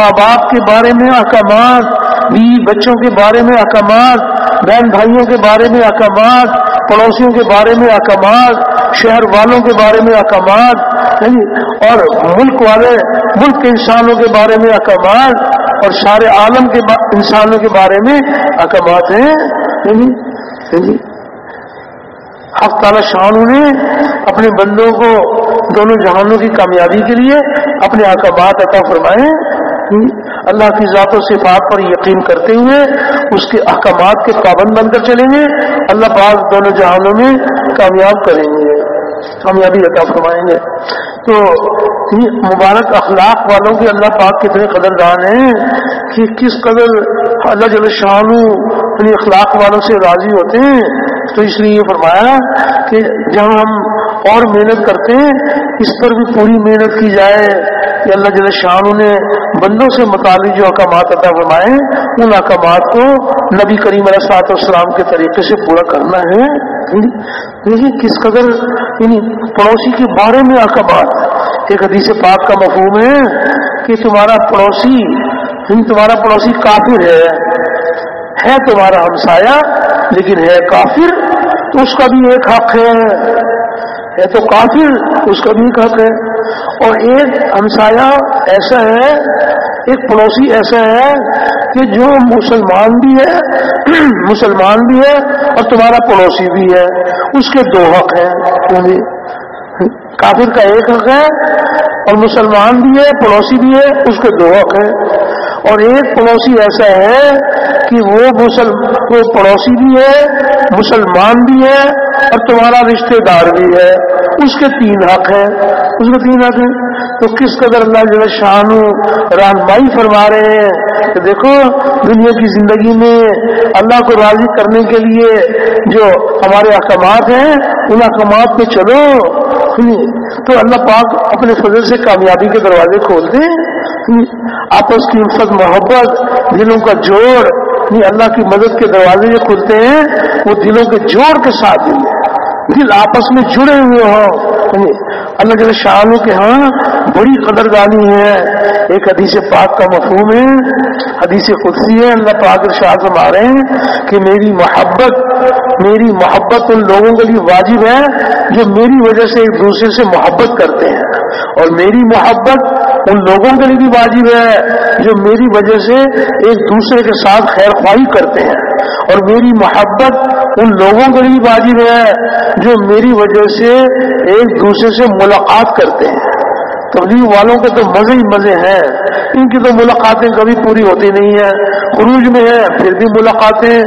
A: ماں باپ کے بارے میں احکامات، بیوی بچوں کے بارے میں احکامات، بہن بھائیوں کے بارے میں احکامات، پڑوسیوں کے بارے میں احکامات، شہر والوں کے بارے میں احکامات یعنی اور ملک والے، ملک کے انسانوں کے بارے میں احکامات اور سارے عالم کے انسانوں کے بارے میں احکامات ہیں یعنی- یعنی حق تعالی شانوں نے اپنے بندوں کو دونوں جہانوں کی کامیابی کے لیے اپنے احکامات عطا فرمائے۔ اللہ کی ذات و صفات پر یقین کرتے ہوئے اس کے احکامات کے پابند بن کر چلیں گے۔ اللہ پاک دونوں جہانوں میں کامیاب کریں گے۔ کامیابی عطا فرمائیں گے۔ تو مبارک اخلاق والوں کے اللہ پاک کتنے قدر دان ہیں کہ کس قدر اللہ جل شاہ یعنی اخلاق والوں سے راضی ہوتے ہیں۔ تو اس لیے یہ فرمایا کہ جب ہم اور محنت کرتے ہیں، اس پر بھی پوری محنت کی جائے۔ کہ اللہ جل شاہ نے بندوں سے متعلق جو احکامات عطا فرمائے ان احکامات کو نبی کریم علیہ صاحب السلام کے طریقے سے پورا کرنا ہے۔ دیکھیے کس قدر یعنی پڑوسی کے بارے میں احکامات۔ ایک حدیث پاک کا مفہوم ہے کہ تمہارا پڑوسی یعنی تمہارا پڑوسی کافر ہے۔ ہے تمہارا ہمسایا لیکن ہے کافر، تو اس کا بھی ایک حق ہے۔ ہے تو کافر اس کا بھی حق ہے۔ اور ایک ہمسایا ایسا ہے، ایک پڑوسی ایسا ہے کہ جو مسلمان بھی ہے، [clears throat] مسلمان بھی ہے اور تمہارا پڑوسی بھی ہے۔ اس کے دو حق ہیں۔ کافر کا ایک حق ہے اور مسلمان بھی ہے، پڑوسی بھی ہے، اس کے دو حق ہیں۔ اور ایک پڑوسی ایسا ہے کہ وہ مسل وہ پڑوسی بھی ہے، مسلمان بھی ہے اور تمہارا رشتہ دار بھی ہے، اس کے تین حق ہیں۔ اس کے تین حق ہیں۔ تو کس قدر اللہ جو شان رہنمائی فرما رہے ہیں کہ دیکھو، دنیا کی زندگی میں اللہ کو راضی کرنے کے لیے جو ہمارے احکامات ہیں، ان احکامات پہ چلو۔ تو اللہ پاک اپنے فضل سے کامیابی کے دروازے کھولتے ہیں آپس کی الفت محبت، دلوں کا جوڑ اپنی اللہ کی مدد کے دروازے جو کھلتے ہیں، وہ دلوں کے جوڑ کے ساتھ دل آپس میں جڑے ہوئے ہوں۔ یعنی اللہ جل شاہ کے ہاں بڑی قدر دانی ہے۔ ایک حدیث پاک کا مفہوم ہے۔ حدیث قدسی ہے۔ اللہ پاک شاہ سے مارے ہیں کہ میری محبت میری محبت ان لوگوں کے لیے واجب ہے جو میری وجہ سے ایک دوسرے سے محبت کرتے ہیں۔ اور میری محبت ان لوگوں کے لیے بھی واجب ہے جو میری وجہ سے ایک دوسرے کے ساتھ خیر خواہی کرتے ہیں۔ اور میری محبت ان لوگوں کے لیے واجب ہے جو میری وجہ سے ایک دوسرے سے ملاقات کرتے ہیں۔ تبلیغ والوں کے تو مزے ہی مزے ہیں۔ ان کی تو ملاقاتیں کبھی پوری ہوتی نہیں ہیں۔ عروج میں ہے پھر بھی ملاقاتیں۔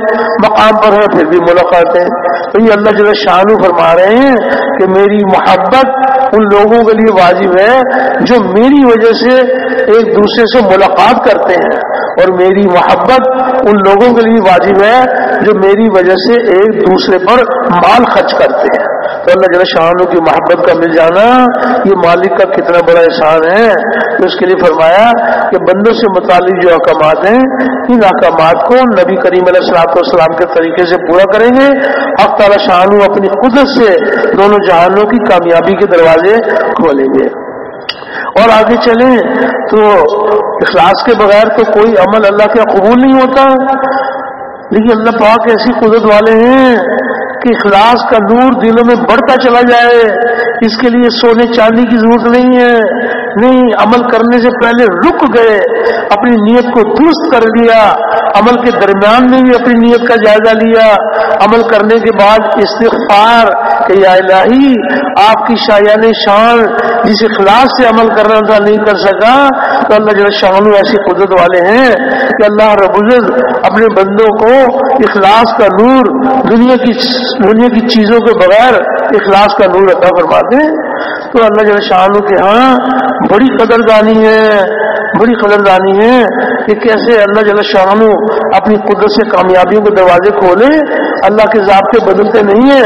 A: مقام پر ہیں، پھر بھی ملاقاتیں۔ تو یہ اللہ جل شاہ فرما رہے ہیں کہ میری محبت ان لوگوں کے لیے واجب ہے جو میری وجہ سے ایک دوسرے سے ملاقات کرتے ہیں۔ اور میری محبت ان لوگوں کے لیے واجب ہے جو میری وجہ سے ایک دوسرے پر مال خرچ کرتے ہیں۔ تو اللہ جل شاہوں کی محبت کا مل جانا یہ مالک کا کتنا بڑا احسان ہے۔ تو اس کے لیے فرمایا کہ بندوں سے متعلق جو احکامات ہیں، ان احکامات کو نبی کریم علیہ السلاط والسلام کے طریقے سے پورا کریں گے۔ اب تعالی شاہوں اپنی قدرت سے دونوں جہانوں کی کامیابی کے دروازے کھولیں گے۔ اور آگے چلیں تو اخلاص کے بغیر تو کوئی عمل اللہ کا قبول نہیں ہوتا۔ لیکن اللہ پاک ایسی قدرت والے ہیں کہ اخلاص کا نور دلوں میں بڑھتا چلا جائے۔ اس کے لیے سونے چاندی کی ضرورت نہیں ہے۔ نہیں عمل کرنے سے پہلے رک گئے، اپنی نیت کو درست کر لیا، عمل کے درمیان میں بھی اپنی نیت کا جائزہ لیا۔ عمل کرنے کے بعد استغفار کہ یا الہی، آپ کی شایان شان جس اخلاص سے عمل کرنا تھا نہیں کر سکا، تو اللہ جل شاہ ایسی قدرت والے ہیں کہ اللہ رب العزت اپنے بندوں کو اخلاص کا نور دنیا کی دنیا کی چیزوں کے بغیر اخلاص کا نور عطا فرما دیں تو اللہ جل شاہ کے ہاں بڑی قدردانی ہے، بڑی قدردانی ہے کہ کیسے اللہ جل شاہ اپنی قدرت سے کامیابیوں کے دروازے کھولے۔ اللہ کے ضابطے بدلتے نہیں ہیں۔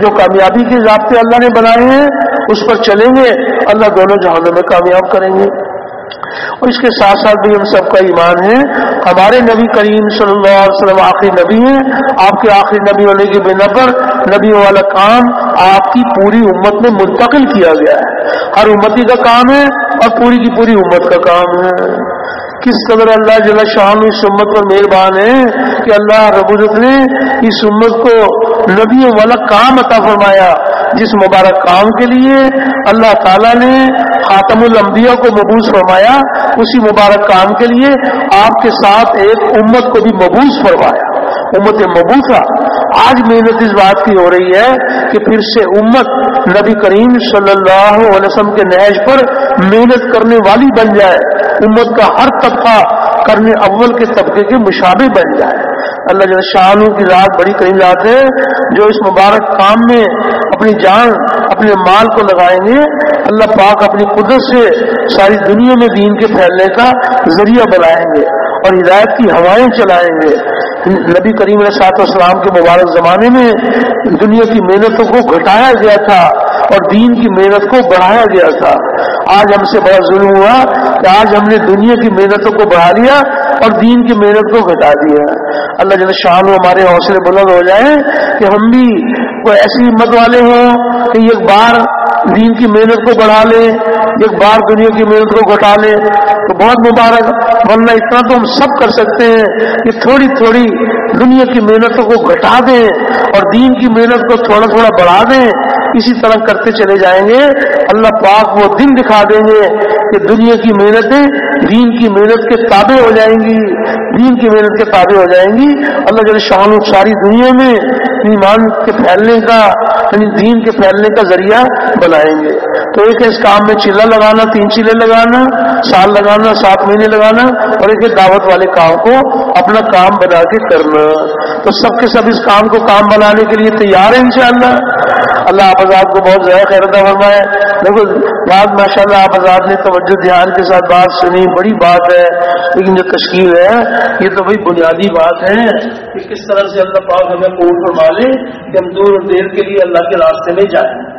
A: جو کامیابی کے ضابطے اللہ نے بنائے ہیں، اس پر چلیں گے۔ اللہ دونوں جہانوں میں کامیاب کریں گے۔ اور اس کے ساتھ ساتھ بھی ہم سب کا ایمان ہے۔ ہمارے نبی کریم صلی اللہ علیہ وسلم آخری نبی ہیں۔ آپ کے آخری نبی ہونے کی بنا پر نبی والا کام آپ کی پوری امت میں منتقل کیا گیا ہے۔ ہر امتی کا کام ہے اور پوری کی پوری امت کا کام ہے۔ کس قدر اللہ جل شاہ اس امت پر مہربان ہے کہ اللہ رب العزت نے اس امت کو نبی والا کام عطا فرمایا، جس مبارک کام کے لیے اللہ تعالیٰ نے خاتم الانبیاء کو مبوس فرمایا، اسی مبارک کام کے لیے آپ کے ساتھ ایک امت کو بھی مبوس فرمایا۔ امت مبوسا آج محنت اس بات کی ہو رہی ہے کہ پھر سے امت نبی کریم صلی اللہ علیہ وسلم کے نہج پر محنت کرنے والی بن جائے، امت کا ہر طبقہ کرنے اول کے طبقے کے مشابے بن جائے۔ اللہ جل شاہ کی ذات بڑی کہیں ذات ہے، جو اس مبارک کام میں اپنی جان، اپنے مال کو لگائیں گے، اللہ پاک اپنی قدرت سے ساری دنیا میں دین کے پھیلنے کا ذریعہ بنائیں گے۔ اور ہدایت کی ہوائیں چلائیں گے۔ نبی کریم علیہ سات اسلام کے مبارک زمانے میں دنیا کی محنتوں کو گھٹایا گیا تھا اور دین کی محنت کو بڑھایا گیا تھا۔ آج ہم سے بڑا ظلم ہوا کہ آج ہم نے دنیا کی محنتوں کو بڑھا لیا اور دین کی محنت کو گھٹا دیا۔ اللہ جل شاہ ہمارے حوصلے بلند ہو جائیں کہ ہم بھی کوئی ایسی ہمت والے ہوں کہ ایک بار دین کی محنت کو بڑھا لے ایک بار دنیا کی محنت کو گھٹا لے۔ تو بہت مبارک، ورنہ اتنا تو ہم سب کر سکتے ہیں کہ تھوڑی تھوڑی دنیا کی محنتوں کو گھٹا دیں اور دین کی محنت کو تھوڑا تھوڑا بڑھا دیں۔ اسی طرح کرتے چلے جائیں گے۔ اللہ پاک وہ دن دکھا دیں گے کہ دنیا کی محنتیں دین کی محنت کے تابع ہو جائیں گی۔ دین کی محنت کے تابع ہو جائیں گی۔ اللہ جل شان ساری دنیا میں ایمان کے پھیلنے کا یعنی دین کے پھیلنے کا ذریعہ بنائیں گے۔ تو ایک اس کام میں چلا لگانا، تین چلے لگانا، سال لگانا، سات مہینے لگانا اور ایک دعوت والے کام کو اپنا کام بنا کے کرنا۔ تو سب کے سب اس کام کو کام بنانے کے لیے تیار ہے انشاءاللہ۔ اللہ آپ آزاد کو بہت زیادہ خیر فرمائے۔ دیکھو بات ماشاء اللہ آپ آزاد نے توجہ دھیان کے ساتھ بات سنی، بڑی بات ہے۔ لیکن جو تشکیل ہے، یہ تو بھائی بنیادی بات ہے۔ کہ کس طرح سے اللہ پاک ہمیں قبول فرما والے کہ ہم دور دیر کے لیے اللہ کے راستے میں جائیں۔